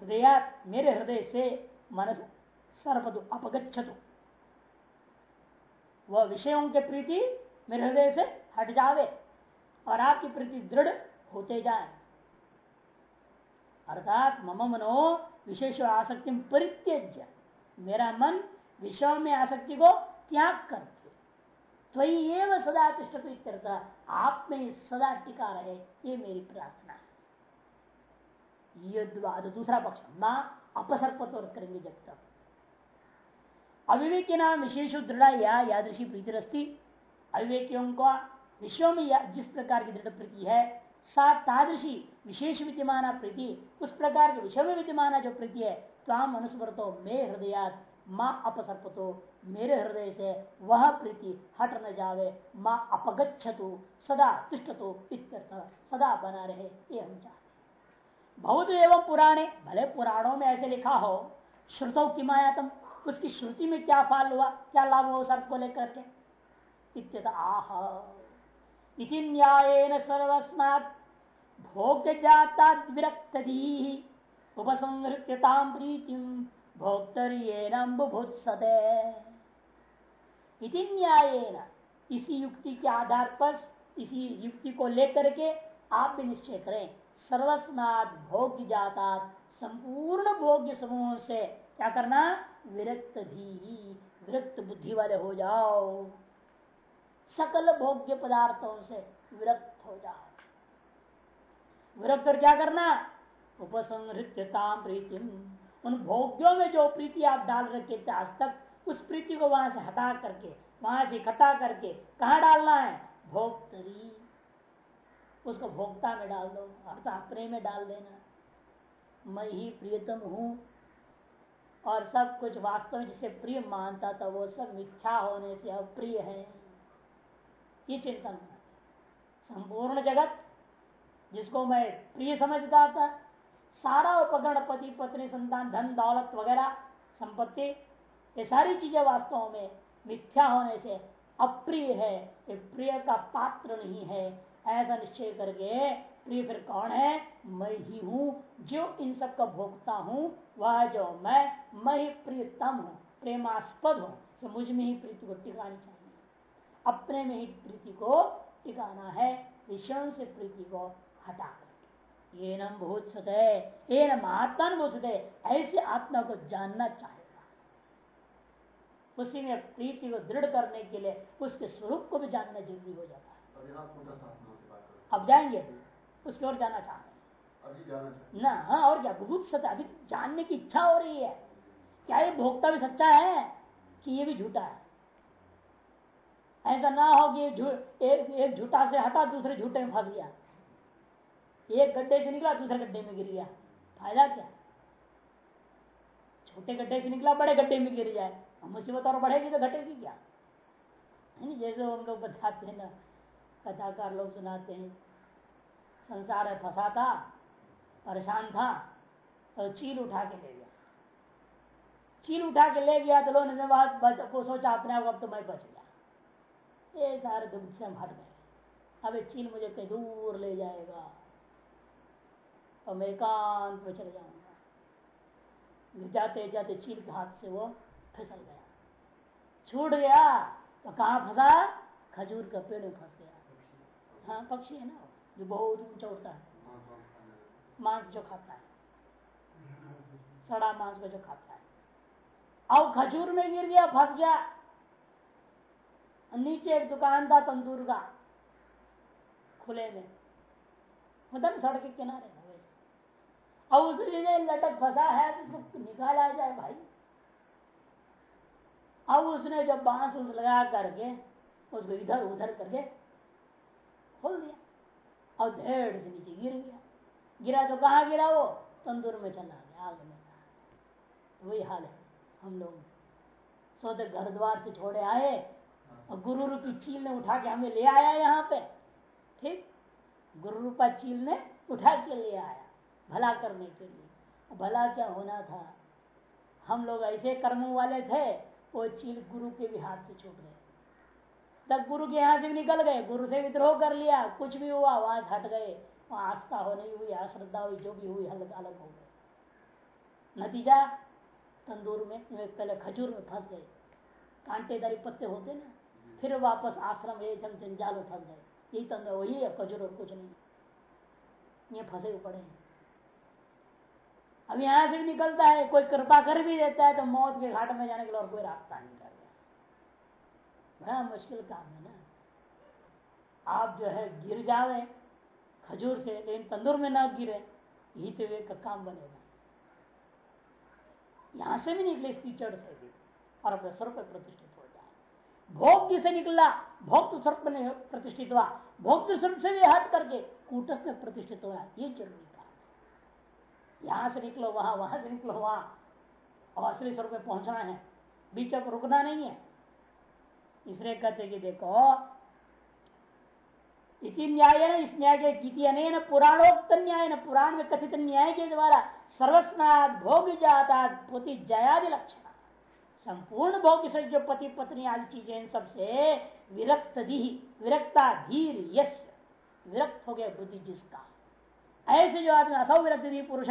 हृदय मेरे हृदय से मन सर्वदु अपगछतु वह विषयों के प्रीति मेरे हृदय से हट जावे और आपकी प्रीति दृढ़ होते जाए। अर्थात मम मनो विशेष आसक्ति परित्यज्य। मेरा मन विषय में आसक्ति को त्याग करके। त्वयी एवं सदा आप में सदा टिका रहे, ये मेरी प्रार्थना है। दूसरा पक्ष, माँ अपसर्पतोर करेंगे जब तक। अविवेक नाम विशेष दृढ़ या यादृशी प्रीति रस्ती अविवेकियों को विषयों में जिस प्रकार की दृढ़ प्रीति है सात तादृशी विशेष विद्यमान प्रीति, उस प्रकार के विषय में विद्यमान जो प्रीति है ताम अनुस्मृतो मे हृदय माँ अपसर्पतो, मेरे हृदय से वह प्रीति हट न जावे। माँ अपगछतु सदा तिष्ठतो इत्यर्थ, सदा बना रहे, ये हम चाहते बहुत एवं पुराणे, भले पुराणों में ऐसे लिखा हो, श्रुतों की मायातम उसकी श्रुति में क्या फाल हुआ, क्या लाभ हुआ अर्थ को लेकर के? आह, इति न्यायेन सर्वस्मात् भोग्य जाता विरक्त उपसंहृत्यताम प्रीतिम। भोक्तरियेनबुभुत्सते इति न्यायेन, इसी युक्ति के आधार पर, इसी युक्ति को लेकर के आप भी निश्चय करें। सर्वस्मात भोग्य जाता संपूर्ण भोग्य समूह से क्या करना? विरक्त भी विरक्त बुद्धि वाले हो जाओ। सकल भोग्य पदार्थों से विरक्त हो जाओ। विरक्त कर क्या करना? उपसंहृत्यताम प्रीतिम उन भोग्यों में जो प्रीति आप डाल रखे थे आज तक, उस प्रीति को वहाँ से हटा करके, वहाँ से इकट्ठा करके, कहा डालना है? भोक्तरी उसको भोक्ता में डाल दो अर्थात प्रेम में डाल देना। मैं ही प्रियतम हूँ, और सब कुछ वास्तव में जिसे प्रिय मानता था, वो सब मिथ्या होने से अप्रिय है। ये चिंतन। संपूर्ण जगत, जिसको मैं प्रिय समझता था सारा उपकरण पति, पत्नी, संतान, धन, दौलत वगैरह, संपत्ति, ये सारी चीज़ें वास्तव में मिथ्या होने से अप्रिय है। ये प्रिय का पात्र नहीं है। ऐसा निश्चय करके प्रिय फिर कौन है? मैं ही हूँ। जो इन सब का भोगता हूँ, वह जो मैं मैं ही प्रियतम हूँ, प्रेमास्पद हूँ। तो मुझमें ही प्रीति को टिकानी चाहिए। अपने में ही प्रीति को टिकाना है। विषयों से प्रीति को हटा कर ये नम भूत सतह ये न महात्मा भूत सतह ऐसे आत्मा को जानना चाहेगा। उसी में प्रीति को दृढ़ करने के लिए उसके स्वरूप को भी जानना ज़रूरी हो जाता है। अब जाएँगे उसकी ओर जाना चाह रहे अभी जाना ना हाँ और क्या? बहुत सत्य अभी जानने की इच्छा हो रही है। क्या ये भोक्ता भी सच्चा है कि ये भी झूठा है? ऐसा ना हो कि एक झूठा से हटा दूसरे झूठे में फंस गया। एक गड्ढे से निकला, दूसरे गड्ढे में गिर गया। फ़ायदा क्या? छोटे गड्ढे से निकला, बड़े गड्ढे में गिर जाए। मुसीबत और बढ़ेगी तो घटेगी क्या? नहीं, जैसे हम लोग बताते हैं ना, कथाकार लोग सुनाते हैं, संसार है फंसा था, परेशान था तो चील उठा के ले गया। चील उठा के ले गया तो लोगों ने बात को सोचा, अपने आप अब तो मैं बच गया। ये सारे दुख से हम हट गए। अब चील मुझे कहीं दूर ले जाएगा। और मैं एकांत में चले जाऊँगा जाते जाते के हाथ से वो फिसल गया। छूट गया तो कहा फंसा? खजूर का पेड़ में फंस गया। हाँ पक्षी है ना जो बहुत ऊँचा उड़ता है। मांस जो खाता है। सड़ा मांस को जो खाता है। अब खजूर में गिर गया, फंस गया। नीचे एक दुकान था, तंदूर का। खुले में। मतलब सड़क के किनारे अब उसे लटक फंसा है तो उसको निकाला जाए भाई। अब उसने जब बाँस उस लगा करके, उसको इधर उधर करके खोल दिया और ढेर से नीचे गिर गया। गिरा तो कहाँ गिरा वो? तंदूर में चला गया, आग में वही हाल है। हम लोग सोते घर द्वार से छोड़े आए और गुरु रूपी चील ने उठा के हमें ले आया यहाँ पे। ठीक? गुरु रूपा चील ने उठा के ले आया। भला करने के लिए। भला क्या होना था? हम लोग ऐसे कर्मों वाले थे, वो चील गुरु के भी हाथ से छूट गए। तब गुरु के यहाँ से भी निकल गए, गुरु से विद्रोह कर लिया, कुछ भी हुआ वहाँ हट गए, वहाँ आस्था हो नहीं हुई, अश्रद्धा हुई, जो भी हुई अलग अलग हो गए। नतीजा, तंदूर में पहले खजूर में फंस गए। कांटेदारी पत्ते होते ना, फिर वापस आश्रम ये जंजाल में फंस गए। यही तंदूर वही है, खजूर और कुछ नहीं। ये फंसे पड़े हैं। अब यहाँ से भी निकलता है, कोई कृपा कर भी देता है तो मौत के घाट में जाने के लिए और कोई रास्ता नहीं कर रहा। बड़ा मुश्किल काम है ना। आप जो है गिर जावे खजूर से, लेकिन तंदूर में ना गिरे, यही तो वे का काम बनेगा। यहाँ से भी निकले कीचड़ से भी, और अपने स्वर पर प्रतिष्ठित हो जाए। भोग से निकला भोक्त स्वरूप में प्रतिष्ठित हुआ। भोक्त स्वरूप से भी हट करके कूटस में प्रतिष्ठित हो रहा ये ज़रूरी यहाँ से निकलो, वहाँ वहाँ से निकलो, वहाँ। और असली स्वरूप में पहुँचना है। बीच में रुकना नहीं है। इसलिए कहते कि देखो, इति न्याय न इस न्याय के किति पुराणोक्त न्याय न पुराण में कथित न्याय के द्वारा सर्वस्नाद भोग जाता पति जयादि लक्षण। संपूर्ण भोग से जो पति, पत्नी आदि चीज़ें सबसे विरक्त दी विरक्ता धीर यश। विरक्त हो गया बुद्धि जिसका। ऐसे जो आदमी असौ विरक्ति पुरुष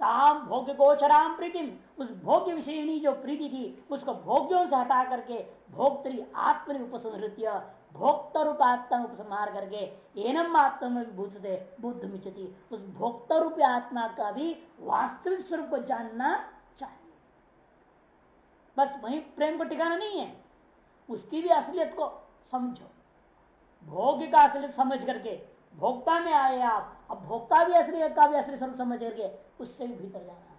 ताम भोग्य गोचराम प्रीति उस भोग्य विषय जो प्रीति थी, उसको भोग्यों से हटा करके भोक्तरी आत्म उपसंहृत्य भोक्ता रूप आत्मा उपसंहार करके एनम आत्म भूषते बुद्ध मिचती। उस भोक्ता रूप आत्मा का भी वास्तविक स्वरूप को जानना चाहिए। बस वही प्रेम को ठिकाना नहीं है। उसकी भी असलियत को समझो। भोग का असलियत समझ करके भोक्ता में आए आप अब भोक्ता भी असली का भी असली स्वरूप समझ करके उससे भी भीतर जाना है।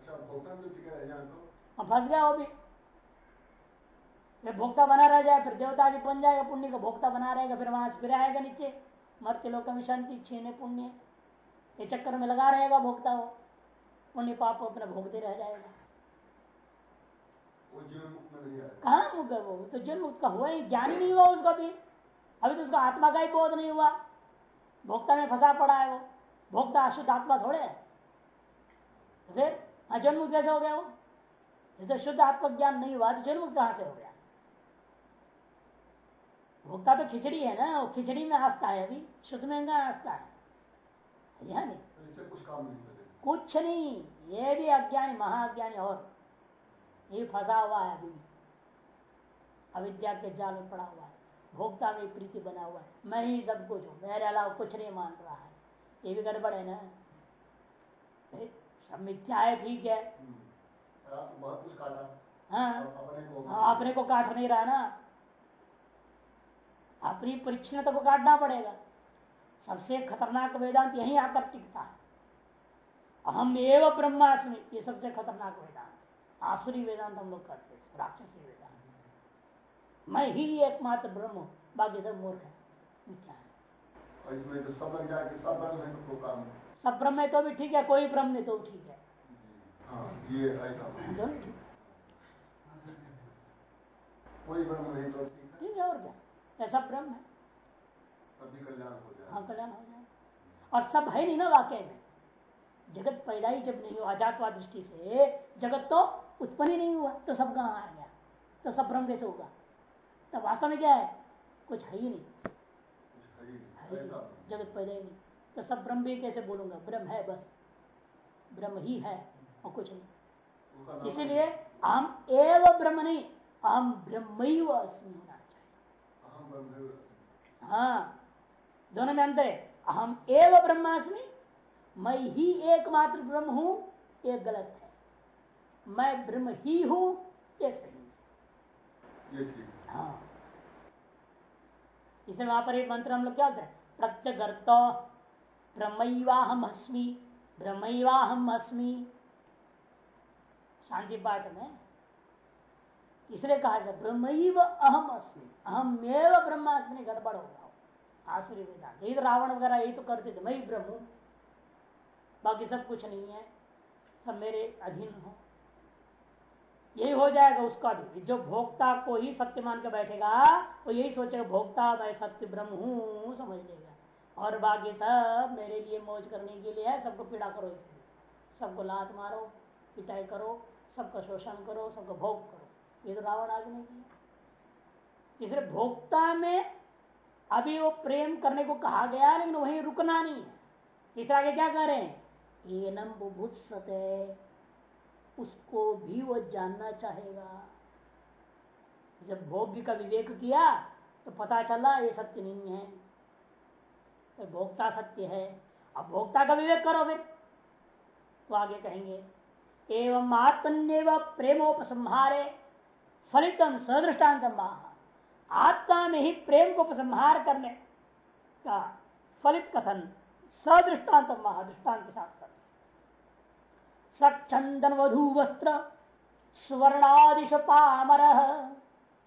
अच्छा, तो? फंस गया वो भी। भोक्ता बना रह जाए फिर देवता भी बन जाएगा पुण्य का भोक्ता बना रहेगा फिर वहाँ फिर आएगा नीचे। मरते लोग में शांति छीने पुण्य। ये चक्कर में लगा रहेगा भोक्ता वो। पुण्य पाप अपना भोगते रह जाएगा। कहाँ मुक्त वो? तो जन्म मुक्त का हुआ नहीं ज्ञान ही नहीं हुआ उसका भी। अभी तो उसका आत्मा का ही बोध नहीं हुआ। भोक्ता में फंसा पड़ा है वो। भोक्ता अशुद्ध आत्मा थोड़े है। तो फिर हाँ जन्म कैसे हो गया वो? ये तो शुद्ध आत्मज्ञान नहीं हुआ तो जन्म कहाँ से हो गया? भोक्ता तो खिचड़ी है ना वो खिचड़ी में आस्था है अभी। शुद्ध में आस्था है? नहीं। तो कुछ काम नहीं कुछ नहीं ये भी अज्ञानी महाअज्ञानी और। ये फंसा हुआ है अभी। अविद्या के जाल में पड़ा हुआ है। भोक्ता में प्रीति बना हुआ है। मैं ही सब कुछ हूँ मेरे अलावा कुछ नहीं मान रहा है। ये भी गड़बड़ है ना? सब मिथ्या है। ठीक है हम्म। तो हाँ? अपने को हाँ, अपने को काट नहीं रहा ना। अपनी परिच्छनता को काटना पड़ेगा। सबसे खतरनाक वेदांत यही आकर टिकता है। अहम एवं ब्रह्मास्मि ये सबसे खतरनाक वेदांत। आसुरी वेदांत हम लोग करते हैं राक्षसी वेदांत। मैं ही एकमात्र ब्रह्म हूँ, बाकी सब मूर्ख है। मिथ्या है? इसमें सब जाए कि सब ब्रह्म है तो काम सब ब्रह्म है तो भी ठीक है कोई ब्रह्म नहीं तो ठीक है। हाँ ये ऐसा कोई ब्रह्म नहीं तो ठीक है। और क्या? ऐसा ब्रह्म है। तभी कल्याण हो जाए। हाँ कल्याण हो जाए। और सब है नहीं ना वाकई में। जगत पैदा ही जब नहीं हुआ अजातवाद दृष्टि से जगत तो उत्पन्न ही नहीं हुआ तो सब कहाँ आ गया? तो सब ब्रह्म कैसे होगा? तब वास्तव में क्या है? कुछ है ही नहीं। है ही है ही। जगत पैदा ही नहीं। तो सब ब्रह्म भी कैसे बोलूँगा? ब्रह्म है बस। ब्रह्म ही है और कुछ नहीं। इसीलिए हम एव ब्रह्म नहीं हम ब्रह्म अस्मि होना चाहिए। है हाँ। दोनों में अंतर है। हम एव ब्रह्मास्मि मैं ही एकमात्र ब्रह्म हूँ ये गलत है। मैं ब्रह्म ही हूँ ये सही है। ये ठीक है। हाँ इसलिए वहाँ पर एक मंत्र हम लोग क्या होता है? प्रत्यगर्त ब्रह्मवाहम अस्मि ब्रह्मवाहम अस्मि शांति पाठ में इसलिए कहा जाता ब्रह्मैव अहम अस्मि अहम एव ब्रह्मास्मि गड़बड़ हो गया आसुरी वेदांत यही तो रावण वगैरह यही तो करते थे, मैं ही ब्रह्म बाकी सब कुछ नहीं है, सब मेरे अधीन हो। यही हो जाएगा उसका भी जो भोक्ता को ही सत्य मान के बैठेगा, वो यही सोचेगा, भोक्ता, मैं सत्य ब्रह्म हूँ, समझ लेगा। और बाकी सब मेरे लिए मौज करने के लिए है, सबको पीड़ा करो इसलिए। सबको लात मारो, पिटाई करो, सबका शोषण करो, सबको भोग करो। ये तो रावण आगे नहीं किया। इसलिए भोक्ता में अभी वो प्रेम करने को कहा गया, लेकिन वहीं रुकना नहीं। है इस आगे क्या हैं? एनम बुभुत उसको भी वो जानना चाहेगा। जब भोग्य का विवेक किया तो पता चला ये सत्य नहीं है। तो भोक्ता सत्य है। अब भोक्ता का विवेक करो फिर। तो आगे कहेंगे, एवं आत्मन्यव प्रेमोपसंहारे फलितम सदृष्टान्त आत्मा में ही प्रेम को उपसंहार करने का फलित कथन सदृष्टान्त दृष्टांत के साथ सचंदन वधु वस्त्र स्वर्णादिश पामर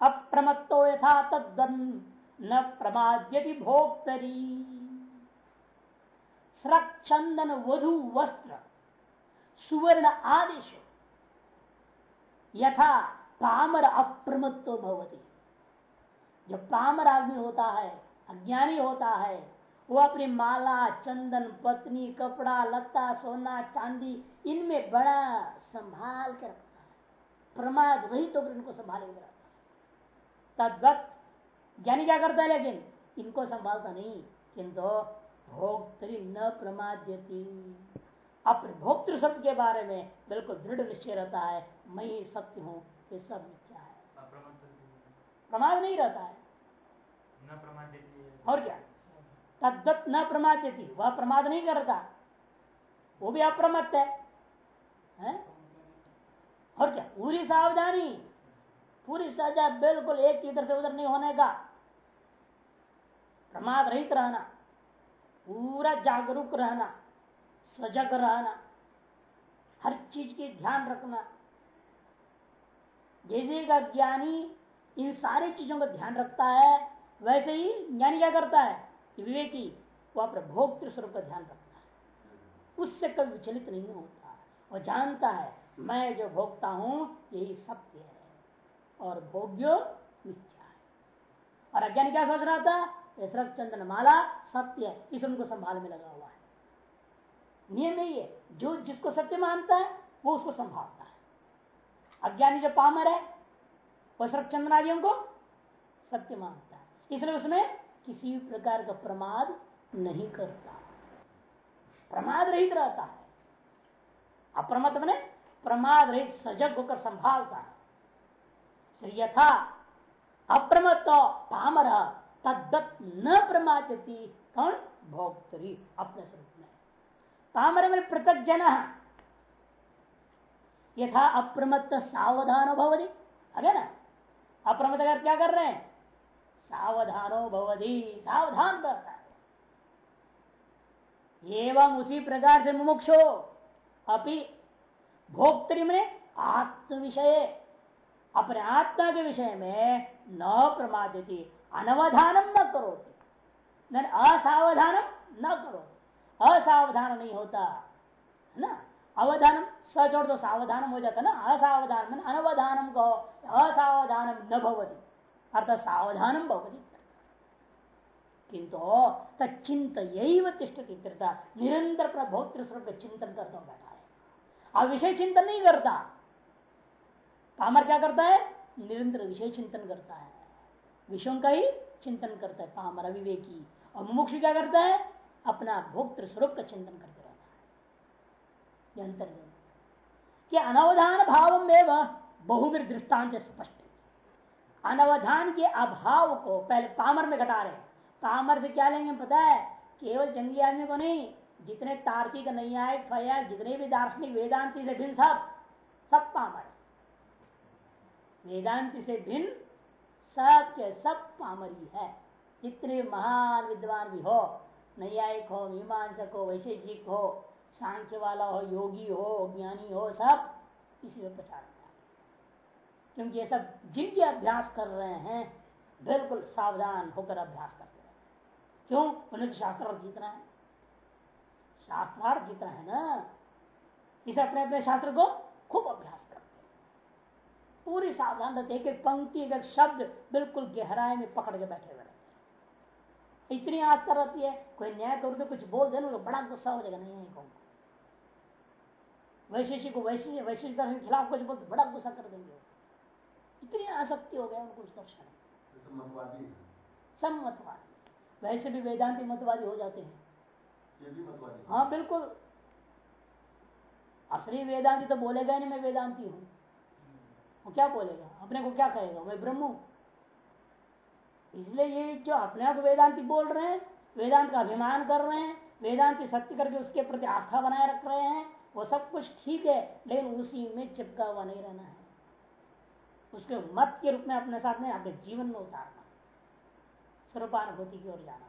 अप्रमत्तो यथा तद्वन न प्रमाद्यति भोक्तरी। स्रक्षंदन वधु वस्त्र सुवर्ण आदिश। यथा पामर अप्रमत्तो भवती। जो पामर आदमी होता है, अज्ञानी होता है वो अपनी माला चंदन पत्नी कपड़ा लत्ता सोना चांदी इनमें बड़ा संभाल के रखता है। प्रमाद वही तो इनको संभाले हुए रखता है तद्वत ज्ञानी क्या करता है लेकिन इनको संभालता नहीं किंतु भोक्तरी न प्रमाद्यती। अपने भोक्तृ शब्द के बारे में बिल्कुल दृढ़ निश्चय रहता है मैं ही सत्य हूँ ये सब मिथ्या है। प्रमाद नहीं रहता है। न प्रमाद है और क्या? तद्दत न प्रमाद देती वह प्रमाद नहीं करता। वो भी अप्रमत्त है, है? और क्या? पूरी सावधानी। पूरी सजा बिल्कुल एक इधर से उधर नहीं होने का। प्रमाद रहित रहना। पूरा जागरूक रहना। सजग रहना। हर चीज़ की ध्यान रखना। जैसे का ज्ञानी इन सारी चीज़ों का ध्यान रखता है वैसे ही ज्ञानी क्या करता है? कि विवेकी वह अपने भोक्तृ स्वरूप का ध्यान रखता है। उससे कभी विचलित नहीं होता वो जानता है, मैं जो भोगता हूँ, यही सत्य है। और भोग्यो मिथ्या है। और अज्ञानी क्या सोच रहा था? दशरथ चंद्र माला सत्य है, इस उनको संभाल में लगा हुआ है। नियम यही है, जो जिसको सत्य मानता है, वो उसको संभालता है। अज्ञानी जो पामर है, वो शरद चंद्रादियों को सत्य मानता है। इसलिए उसमें किसी भी प्रकार का प्रमाद नहीं करता। प्रमाद रहित रहता है। अप्रमत मैंने प्रमाद रहित सजग होकर संभालता है। यथा अप्रमत पामर तद्दत न प्रमादती कौन? भोक्तरी, अपने स्वरूप में। पामर में पृथक जन यथा अप्रमत्त सावधान भवदी अरे ना अप्रमत अगर क्या कर रहे हैं? सावधानो भवदी सावधान रहता है एवं उसी प्रकार से मुमुक्षो अपि भोक्तृ में आत्म विषय अपने आत्मा के विषय में न प्रमादती अनवधानम न करो असावधानम न करो असावधान नहीं होता, है ना? अवधानम सचोड़ तो सावधानम हो जाता ना? असावधान अनवधानम कहो असावधानम न भवती। अर्थात सावधानम भवती किंतु तचिंत यही तिष्ठती निरंतर प्रभोत्र स्वरूप चिंतन करता हूँ बैठा है अब विषय चिंतन नहीं करता। पामर क्या करता है? निरंतर विषय चिंतन करता है। विषयों का ही चिंतन करता है पामर अविवेकी। और मुमुक्ष क्या करता है? अपना भोक्तृ स्वरूप का चिंतन करते रहता है। अंतर कि अनवधान भाव में वह बहुवीर दृष्टांत स्पष्ट। अनवधान के अभाव को पहले पामर में घटा रहे पामर से क्या लेंगे पता है? केवल जंगली आदमी को नहीं, जितने तार्किक नैयायिक फयाक जितने भी दार्शनिक, वेदांति से भिन्न सब सब पामर वेदांति से भिन्न सब के सब पामरी है जितने महान विद्वान भी हो, नैयायिक हो, मीमांसक हो, वैशेषिक हो सांख्य वाला हो, योगी हो, ज्ञानी हो, सब इसी में प्रचार क्योंकि ये सब जिनके अभ्यास कर रहे हैं, बिल्कुल सावधान होकर अभ्यास करते रहे क्यों? उन्हें तो शास्त्रार्थ जीतना है। शास्त्रार्थ जीतना है ना? इसे अपने अपने शास्त्र को खूब अभ्यास करते पूरी सावधान रहते एक पंक्ति, एक शब्द बिल्कुल गहराई में पकड़ के बैठे हुए रहते इतनी आस्था रहती है, कोई न्याय कर तो कुछ बोल देना तो बड़ा गुस्सा हो जाएगा। नहीं कहूँगा वैशेषिक को वैशिष्ट दर्शन के खिलाफ कुछ बोलते बड़ा गुस्सा कर देंगे इतनी आसक्ति हो गया उनको उस दर्शन सब मतवादी वैसे भी वेदांति मतवादी हो जाते हैं। ये भी मतवादी हाँ। बिल्कुल। असली वेदांति तो बोलेगा नहीं मैं वेदांति हूँ। वो क्या बोलेगा? अपने को क्या कहेगा? मैं ब्रह्म इसलिए ये जो अपने आप वेदांति बोल रहे हैं वेदांत का अभिमान कर रहे हैं वेदांति सत्य करके उसके प्रति आस्था बनाए रख रहे हैं वो सब कुछ ठीक है लेकिन उसी में चिपका हुआ नहीं रहना है। उसके मत के रूप में अपने साथ में, अपने जीवन में उतारना। स्वरूपानुभूति की ओर जाना।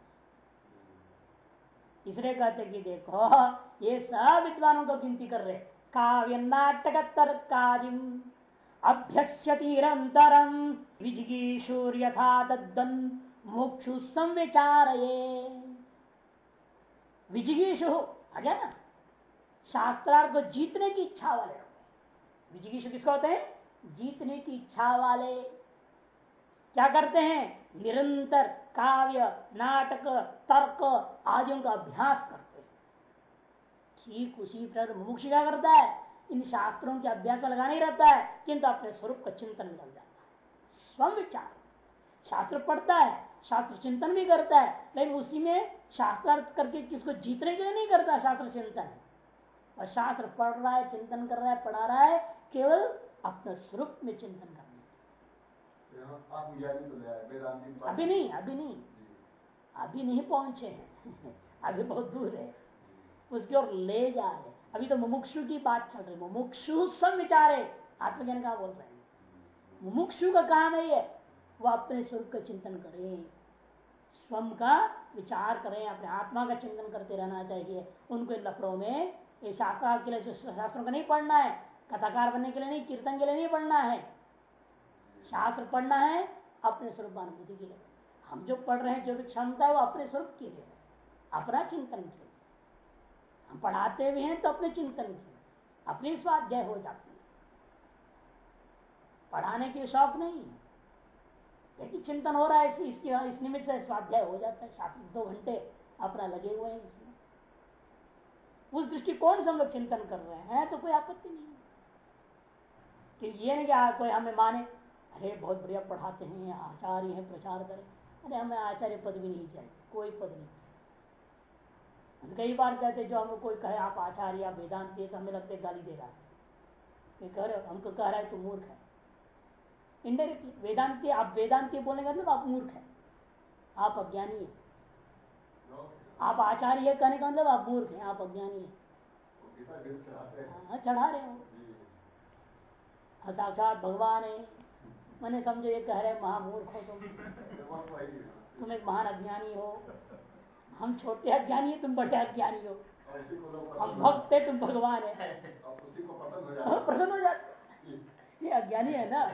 इसलिए कहते कि देखो, ये सब विद्वानों को गिनती कर रहे। काव्य नाटक तर्कादिम अभ्यस्यति निरंतरम विजगीशूर यथा मुक्षु संविचार विजगीशु आ ना? शास्त्रार्थ को जीतने की इच्छा वाले विजगीशु किसको होते हैं? जीतने की इच्छा वाले। क्या करते हैं? निरंतर काव्य, नाटक, तर्क आदियों का अभ्यास करते हैं। ठीक उसी प्रकार मुमुक्ष क्या करता है? इन शास्त्रों के अभ्यास लगा नहीं रहता है, किंतु अपने स्वरूप का चिंतन लग जाता है। स्वयं विचार। शास्त्र पढ़ता है, शास्त्र चिंतन भी करता है, लेकिन उसी में शास्त्रार्थ करके किसको जीतने के लिए नहीं करता शास्त्र चिंतन? और शास्त्र पढ़ रहा है, चिंतन कर रहा है, पढ़ा रहा है, केवल अपने स्वरूप में चिंतन करने तो अभी नहीं अभी नहीं। अभी नहीं पहुँचे हैं। अभी बहुत दूर है। उसकी ओर ले जा रहे अभी तो मुमुक्षु की बात चल रही मुमुक्षु सब विचारे। आत्मज्ञान का बोल रहे हैं? मुमुक्षु का काम है? ये वो अपने स्वरूप का चिंतन करें। स्वम का विचार करें। अपने आत्मा का चिंतन करते रहना चाहिए। उनको इन लफड़ों में ये शास्त्र के लिए शास्त्रों का नहीं पढ़ना है कथाकार बनने के लिए नहीं, कीर्तन के लिए नहीं पढ़ना है। शास्त्र पढ़ना है, अपने स्वरूप अनुभूति के लिए। हम जो पढ़ रहे हैं, जो भी क्षमता है, वो अपने स्वरूप के लिए अपना चिंतन के लिए। हम पढ़ाते भी हैं तो अपने चिंतन के अपनी स्वाध्याय हो जाती है। पढ़ाने के शौक नहीं। लेकिन चिंतन हो रहा है, इसी, इसके, इस निमित्त से स्वाध्याय हो जाता है। शास्त्र दो घंटे अपना लगे हुए हैं इसमें। उस दृष्टिकोण से हम लोग चिंतन कर रहे हैं तो कोई आपत्ति नहीं कि ये नहीं कि कोई हमें माने। अरे बहुत बढ़िया पढ़ाते हैं आचार्य हैं प्रचार करें। अरे हमें आचार्य पद भी नहीं चाहिए कोई पद नहीं चाहिए। कई बार कहते जो हमें कोई कहे आप आचार्य आप वेदांत तो हमें लगते गाली दे रहा है। कह रहे हमको कह रहा है तू मूर्ख है। इनडायरेक्टली वेदांति आप वेदांति बोलने का मतलब आप मूर्ख है। आप अज्ञानी है। आप आचार्य कहने का मतलब आप मूर्ख हैं आप अज्ञानी है। हाँ, चढ़ा रहे हाँ, साक्षात भगवान है। मैंने समझो ये कह रहे महामूर्ख हो तुम। तुम एक महान अज्ञानी हो। हम छोटे अज्ञानी है, तुम बड़े अज्ञानी हो। हम भक्त है, तुम भगवान है। प्रसन्न हो जाते ये अज्ञानी है ना।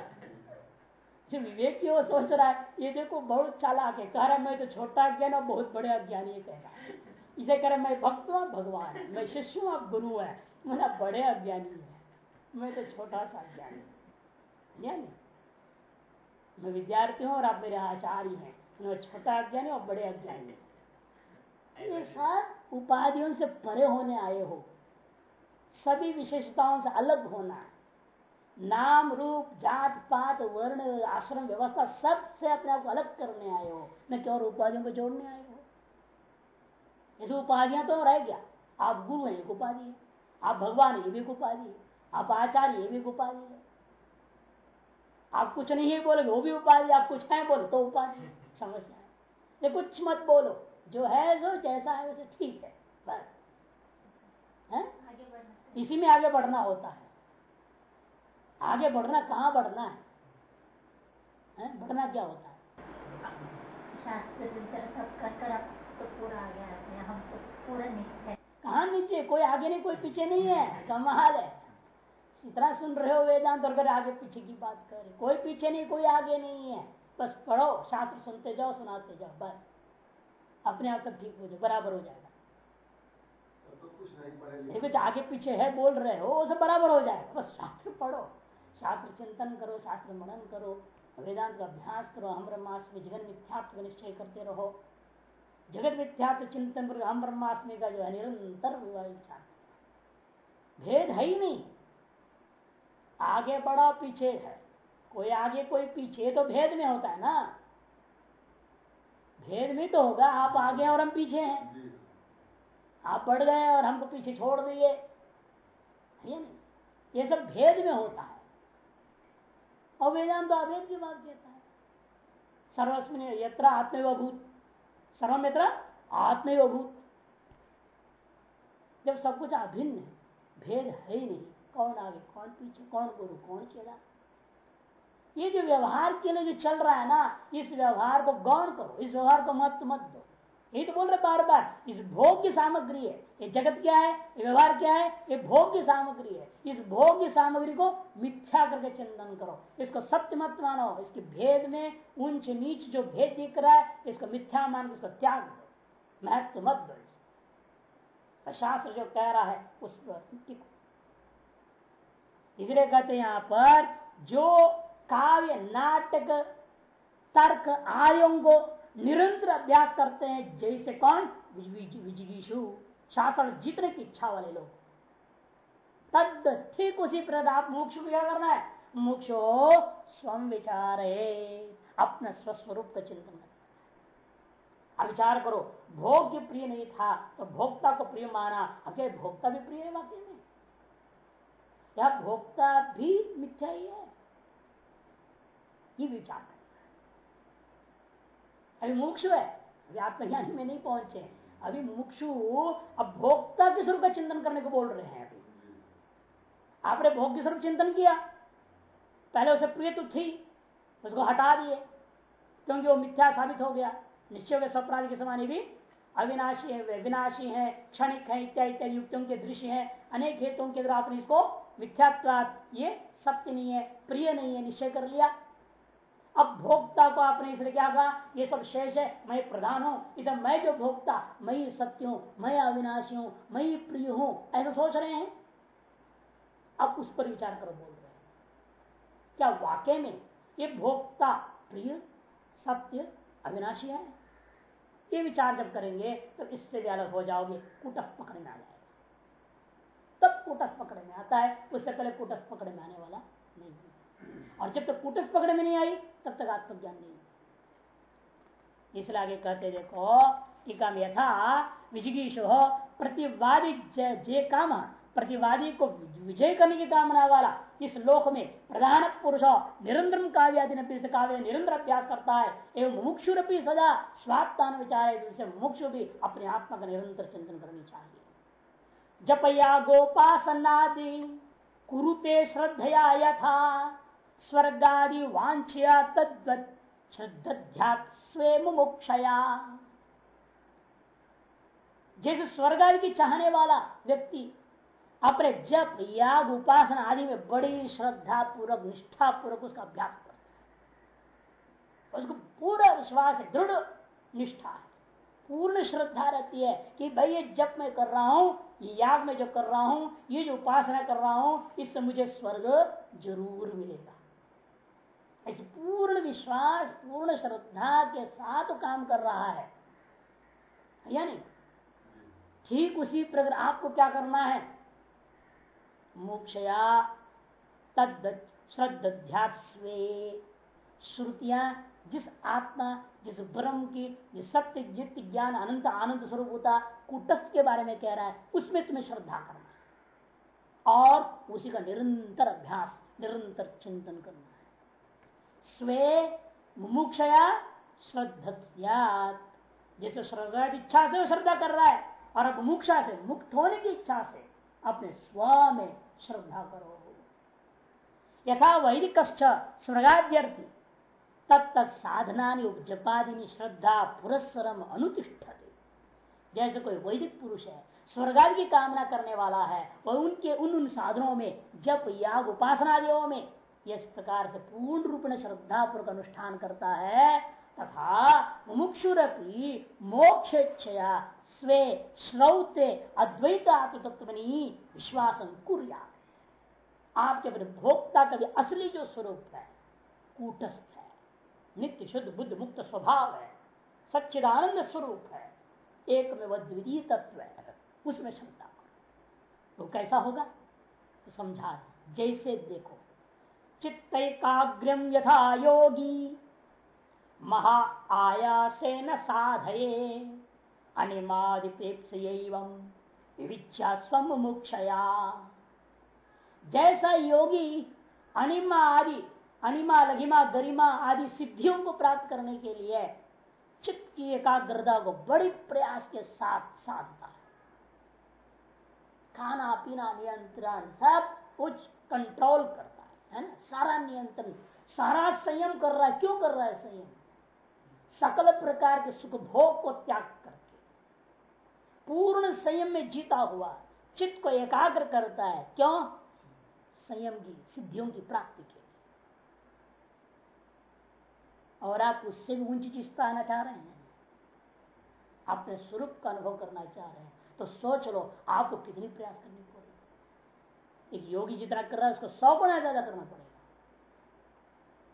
जो विवेक की वो सोच रहा है, ये देखो बहुत चालाक है। कह रहा है, मैं तो छोटा अज्ञान और बहुत बड़े अज्ञानी है कह रहा इसे कह रहा मैं भक्त हूँ भगवान है। मैं शिष्य हूँ, आप गुरु है। मेरा बड़े अज्ञानी है। मैं तो छोटा सा अज्ञानी है मैं विद्यार्थी हूँ और आप मेरे आचार्य हैं। मैं छोटा अज्ञानी और बड़े अज्ञानी। ये सब उपाधियों से परे होने आए हो। सभी विशेषताओं से अलग होना है। नाम, रूप, जात, पात, वर्ण, आश्रम, व्यवस्था सबसे अपने आप को अलग करने आए हो। न केवल उपाधियों को जोड़ने आए हो? ऐसे उपाधियाँ तो रह गया। आप गुरु हैं, एक उपाधि है। आप भगवान ये भी एक उपाधि है। आप आचार्य ये भी उपाधि है। आप कुछ नहीं है बोलोगे वो भी उपाधि आप कुछ है बोलो तो उपाधि समस्या है? कुछ मत बोलो। जो है जो जैसा है वैसे ठीक है। बस। है? इसी में आगे बढ़ना होता है। आगे बढ़ना कहाँ बढ़ना है, है? बढ़ना क्या होता है? तो तो कहा नीचे? कोई आगे नहीं कोई पीछे नहीं है। कमाल है। इतना सुन रहे हो वेदांत और कर आगे पीछे की बात कर रहे कोई पीछे नहीं, कोई आगे नहीं है। बस पढ़ो, शास्त्र सुनते जाओ, सुनाते जाओ, बस। अपने आप सब ठीक हो जाए, बराबर हो जाएगा। तो कुछ आगे पीछे है, बोल रहे हो, वो सब बराबर हो जाएगा बस शास्त्र पढ़ो, शास्त्र चिंतन करो, शास्त्र मनन करो, वेदांत का अभ्यास करो हम ब्रह्मास्म जगत मिथ्यात्व निश्चय करते रहो। जगत मिथ्यात्व चिंतन हम ब्रह्मास्मि का जो है, निरंतर विवाह भेद है ही नहीं। आगे बढ़ा पीछे है। कोई आगे कोई पीछे तो भेद में होता है ना। भेद में तो होगा आप आगे और हम पीछे हैं। आप बढ़ गए और हमको पीछे छोड़ दिए। ये सब भेद में होता है। और वेदांत तो अभेद की बात कहता है। सर्वस्मिन यत्र आत्मभूत सर्वम यत्र आत्मभूत जब सब कुछ अभिन्न है भेद है ही नहीं। कौन आगे, कौन पीछे, कौन गुरु, कौन चेला? ये जो व्यवहार के लिए जो चल रहा है ना, इस व्यवहार को गौन करो, इस व्यवहार को मत मत दो। यही तो बोल रहे बार बार इस भोग की सामग्री है। ये जगत क्या है? ये व्यवहार क्या है? ये भोग की सामग्री है। इस भोग की सामग्री को मिथ्या करके चिंतन करो। इसको सत्य मत मानो, इसके भेद में ऊंच नीच जो भेद दिख रहा है, इसको मिथ्या मान, इसको त्याग दो। महत्व मत दो शास्त्र जो कह रहा है, उस पर इसलिए कहते हैं यहाँ पर, जो काव्य, नाटक, तर्क आयों को निरंतर अभ्यास करते हैं, जैसे कौन? विजिगीशु शास्त्र जीतने की इच्छा वाले लोग। तद ठीक उसी प्रकार आप मोक्ष को क्या करना है? मोक्ष स्वम विचार, अपना स्वस्वरूप का चिंतन करना विचार करो भोग प्रिय नहीं था तो भोक्ता को प्रिय माना, अके भोक्ता भी प्रिय है वाकई में या भोक्ता भी मिथ्या ही है? ये विचार अभी मुक्षु है, अभी आत्मज्ञानी में नहीं पहुँचे अभी मुक्षु अब भोक्ता के स्वरूप का चिंतन करने को बोल रहे हैं अभी। आपने भोग के स्वरूप चिंतन किया, पहले उसे प्रिय तो थी, उसको हटा दिए, क्योंकि वो मिथ्या साबित हो गया। निश्चय के स्वप्रादि के समान भी अविनाशी है विनाशी है, क्षणिक है, इत्यादि इत्यादि युक्तों के दृश्य है, अनेक हेतुओं के द्वारा आपने इसको मिथ्यात्वाद ये सत्य नहीं है, प्रिय नहीं है, निश्चय कर लिया। अब भोक्ता को आपने इसलिए क्या कहा? ये सब शेष है, मैं प्रधान हूँ। इसे मैं जो भोक्ता, मैं सत्य हूँ, मैं अविनाशी हूँ, मैं प्रिय हूँ, ऐसा सोच रहे हैं? अब उस पर विचार करो, बोल रहे हैं। क्या वाक्य में ये भोक्ता प्रिय, सत्य, अविनाशी है? ये विचार जब करेंगे तो इससे भी अलग हो जाओगे, कुटस्थ पकड़ में आ जाएगा। तब कुटस्थ पकड़ में आता है, उससे पहले कुटस्थ पकड़ में आने वाला नहीं और जब तक कुटस्थ पकड़ में नहीं आई, तब तक आत्मज्ञान नहीं इसलिए आगे कहते देखो, टीका में यथा विजिगीश प्रतिवादी जे काम प्रतिवादी को विजय करने की कामना वाला इस लोक में प्रधान पुरुष निरंतर काव्य आदि काव्य निरंतर अभ्यास करता है, एवं मुमुक्षु सदा स्वात्तान विचार है मुमुक्षु भी अपने आत्मा का निरंतर चिंतन करनी चाहिए। जपया गोपासनादि, कुरुते श्रद्धया यथा, स्वर्गादि वांछया तद्वत श्रद्धात स्वे मुमुक्षया जैसे स्वर्ग आदि की चाहने वाला व्यक्ति अपने जप, याग, उपासना आदि में बड़ी श्रद्धा पूर्वक निष्ठा पूर्वक उसका अभ्यास करता है। उसको पूरा विश्वास है दृढ़ निष्ठा है। पूर्ण श्रद्धा रहती है कि भाई ये जप मैं कर रहा हूँ ये याग में जो कर रहा हूँ, ये जो उपासना कर रहा हूँ, इससे मुझे स्वर्ग ज़रूर मिलेगा। इस पूर्ण विश्वास, पूर्ण श्रद्धा के साथ काम कर रहा है। यानी ठीक उसी प्रकार आपको क्या करना है? मोक्षया तद श्रद्धास्वे श्रुतियाँ जिस आत्मा जिस ब्रह्म की, जिस सत्य, जित ज्ञान, अनंत, आनंद स्वरूप होता, कुटस्थ के बारे में कह रहा है, उसमें तुम्हें श्रद्धा करना है। और उसी का निरंतर अभ्यास, निरंतर चिंतन करना है। स्वे मुमुक्षया श्रद्धा जैसे श्रद्धा की इच्छा से वो श्रद्धा कर रहा है, और अब मुक्षा से, मुक्त होने की इच्छा से अपने स्व में श्रद्धा करो। यथा वैदिक स्वर्गाद्यर्थी तत्त साधना उपजपादिनी श्रद्धा पुरस्सरम अनुतिष्ठते। जैसे कोई वैदिक पुरुष है, स्वर्गादि की कामना करने वाला है वह उनके उन उन साधनों में, जप, याग उपासनादियों में इस प्रकार से पूर्ण रूप में श्रद्धा पूर्वक अनुष्ठान करता है, तथा मुमुक्षुरपी मोक्ष स्वे श्रौते अद्वैत आत्मतत्वनी विश्वास कुरिया आपके अपने भोक्ता का भी असली जो स्वरूप है, कूटस्थ। नित्य शुद्ध बुद्ध मुक्त स्वभाव है, सच्चिदानंद स्वरूप है, एक में वह द्वितीय तत्व है, उसमें क्षमता करो। तो कैसा होगा? तो समझा, जैसे देखो चित्त एकाग्रम यथा योगी, महा आयासे न साधये अनिमादिपेक्ष विविच्छा स्वम मुक्षया जैसा योगी अनिमा आदि अनिमा, लघिमा, गरिमा आदि सिद्धियों को प्राप्त करने के लिए चित्त की एकाग्रता को बड़ी प्रयास के साथ साधता है। खाना, पीना, नियंत्रण सब कुछ कंट्रोल करता है है ना? सारा नियंत्रण, सारा संयम कर रहा है, क्यों कर रहा है संयम? सकल प्रकार के सुख भोग को त्याग करके। पूर्ण संयम में जीता हुआ, चित्त को एकाग्र करता है, क्यों? संयम की, सिद्धियों की प्राप्ति के लिए और आप उससे भी ऊँची चीज़ पाना चाह रहे हैं। अपने स्वरूप का अनुभव करना चाह रहे हैं। तो सोच लो, आपको कितनी प्रयास करनी पड़ेगी। एक योगी जितना कर रहा है, उसको सौ गुना ज़्यादा करना पड़ेगा।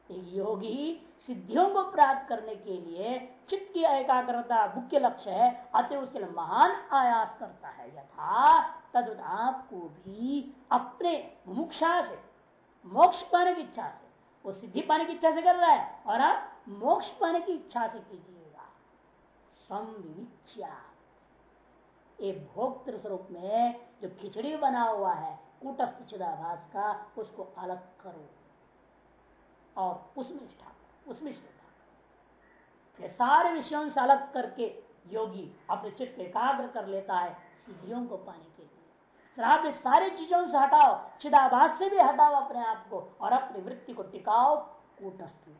एक योगी सिद्धियों को प्राप्त करने के लिए चित्त की एकाग्रता मुख्य लक्ष्य है, अतः उसके लिए महान आयास करता है। यथा तद आपको भी अपने मुक्षा से, मोक्ष पाने की इच्छा से, वो सिद्धि पाने की इच्छा से कर रहा है और आप मोक्ष पाने की इच्छा से कीजिएगा। स्वम विविच्या। भोक्तृ स्वरूप में जो खिचड़ी बना हुआ है, कूटस्थ चिदाभास का, उसको अलग करो। और उसमें निष्ठा उसमें ये सारे विषयों से अलग करके योगी अपने चित्त एकाग्र कर लेता है सिद्धियों को पाने के लिए। श्राप सारी चीज़ों से हटाओ, चिदाभास से भी हटाओ अपने आप को और अपनी वृत्ति को टिकाओ कूटस्थ में।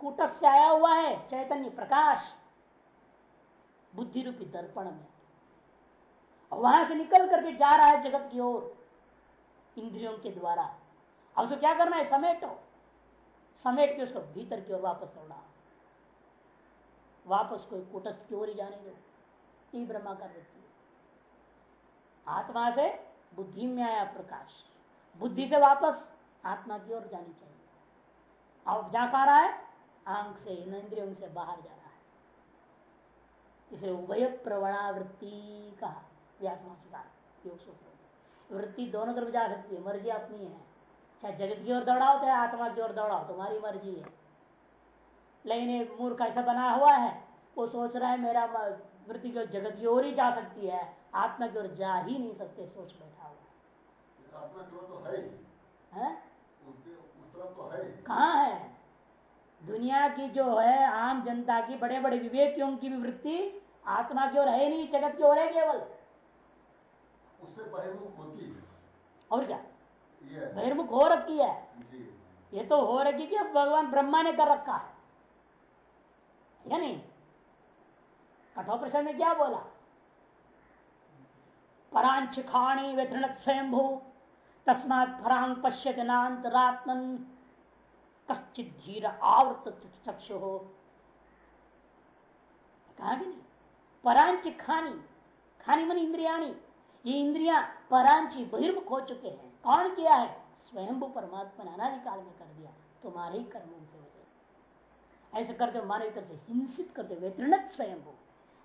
कूटस्थ से आया हुआ है, चैतन्य प्रकाश। बुद्धि रूपी दर्पण में। वहाँ से निकल करके जा रहा है जगत की ओर, इंद्रियों के द्वारा। अब उसको क्या करना है? समेटो। समेट के उसको भीतर की ओर वापस लौड़ा वापस कोई कुटस्थ की ओर ही जाने दो। यही ब्रह्मा कर देती आत्मा से बुद्धि में आया प्रकाश। बुद्धि से वापस आत्मा की ओर जानी चाहिए। अब जा रहा है आँख से इंद्रियों से बाहर जा रहा है। इसलिए उभय प्रवणावृत्ति का व्यास योग सूत्र वृत्ति दोनों तरफ़ जा सकती है मर्ज़ी अपनी है। चाहे जगत की ओर दौड़ाओ चाहे आत्मा की ओर दौड़ाओ तुम्हारी मर्ज़ी है। लेकिन मूर्ख ऐसा बना हुआ है वो सोच रहा है मेरा वृत्ति की ओर जगत की ओर ही जा सकती है। आत्मा की ओर जा ही नहीं सकते सोच बैठा हुआ आत्मा की ओर तो है ही। तो है। कहाँ है? दुनिया की जो है आम जनता की बड़े बड़े विवेकियों की वृत्ति आत्मा की ओर है नहीं जगत की ओर है केवल। उससे बहिर्मुख होती है। और क्या? बहिर्मुख हो रखी है। ये तो हो रखी कि भगवान ब्रह्मा ने कर रखा है। या नहीं? कठोर प्रश्न में क्या बोला? परांच खाणी व्यथृण स्वयंभू तस्मात फरांग पश्यत नान्तरात्मन। कश्चित धीर आवृत चक्षु। हो कहा कि नहीं। परांच खानी। खानी मन इंद्रियाणी। ये इंद्रिया परांची बहिर्मुख हो चुके हैं। कौन किया है? स्वयं परमात्मा ने अनादिकाल में कर दिया। तुम्हारे ही कर्मों की वजह ऐसे करते मानव तरह से हिंसित करते व्यतीर्णत स्वयं हो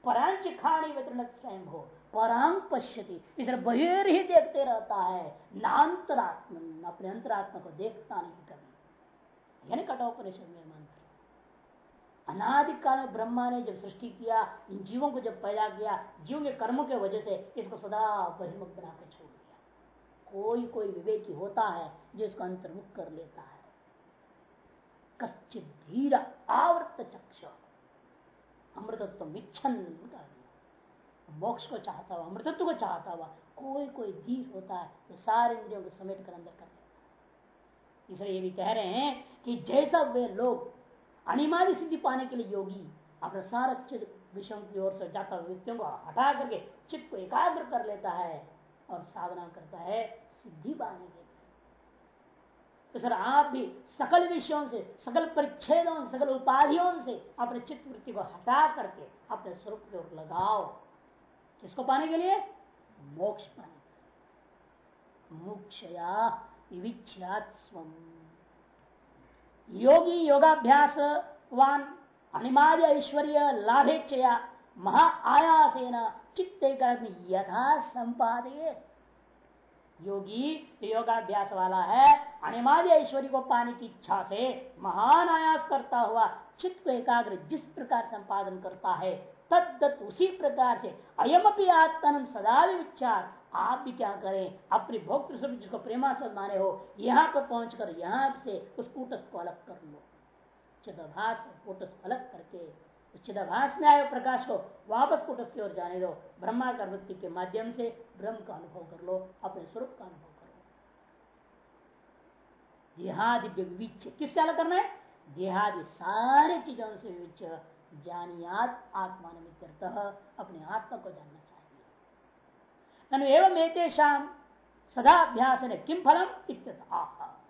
परांच खाणी व्यतीर्णत स्वयं हो परांग पश्यति। इसलिए बहिर ही देखते रहता है। नान्तरात्मन अपने अंतरात्मा को देखता नहीं कभी यानी कठोपनिषद में मंत्र अनादिकाल में ब्रह्मा ने जब सृष्टि किया इन जीवों को जब पैदा किया जीवों के कर्मों के वजह से इसको सदा बहिर्मुख बनाकर छोड़ दिया कोई कोई विवेकी होता है जो इसको अंतर्मुख कर लेता है कश्चित धीर आवृत चक्ष अमृतत्व इच्छन मोक्ष को चाहता हुआ अमृतत्व को चाहता हुआ कोई कोई धीर होता है जो सारे इंद्रियों को समेट कर अंदर कर इसलिए ये भी कह रहे हैं कि जैसा वे लोग अनिमादी सिद्धि पाने के लिए योगी, अपने सारा चित विषयों की ओर से जाकर वृत्तियों को हटा करके चित्त को एकाग्र कर लेता है और साधना करता है सिद्धि पाने के लिए। तो सर आप भी सकल विषयों से, सकल परिच्छेदों से, सकल उपाधियों से अपने चित्त वृत्ति को हटा करके अपने स्वरूप की ओर लगाओ। किसको पाने के लिए? मोक्ष पाने के लिए। मोक्षया विविच्छात स्वम योगी योगाभ्यास, वान अनिमाद ऐश्वर्य लाभेच्छया महा आयासेन चित्त यथा संपादे योगी योगाभ्यास वाला है अनिमाद ऐश्वर्य को पाने की इच्छा से महान आयास करता हुआ चित्त को एकाग्र जिस प्रकार संपादन करता है, तद्दत उसी प्रकार से अयम अपनी आत्मन सदा विचार आप भी क्या करें? अपनी भोक्तृ स्वरूप जिसको प्रेमास्पद माने हो, यहाँ पर पहुंचकर यहाँ से उस कूटस्थ को अलग कर लो। चिदाभास कूटस्थ अलग करके चिदाभास में आए प्रकाश को, वापस कूटस्थ की ओर जाने दो। ब्रह्माकार वृत्ति के माध्यम से ब्रह्म का अनुभव कर लो, अपने स्वरूप का अनुभव करो देहादि विविच किससे अलग करना है? देहादि सारे चीज़ों से विविच जानियात आत्मा अपने आत्मा को जानना। एवं एतेषाम सदाभ्यास ने किम फलम आह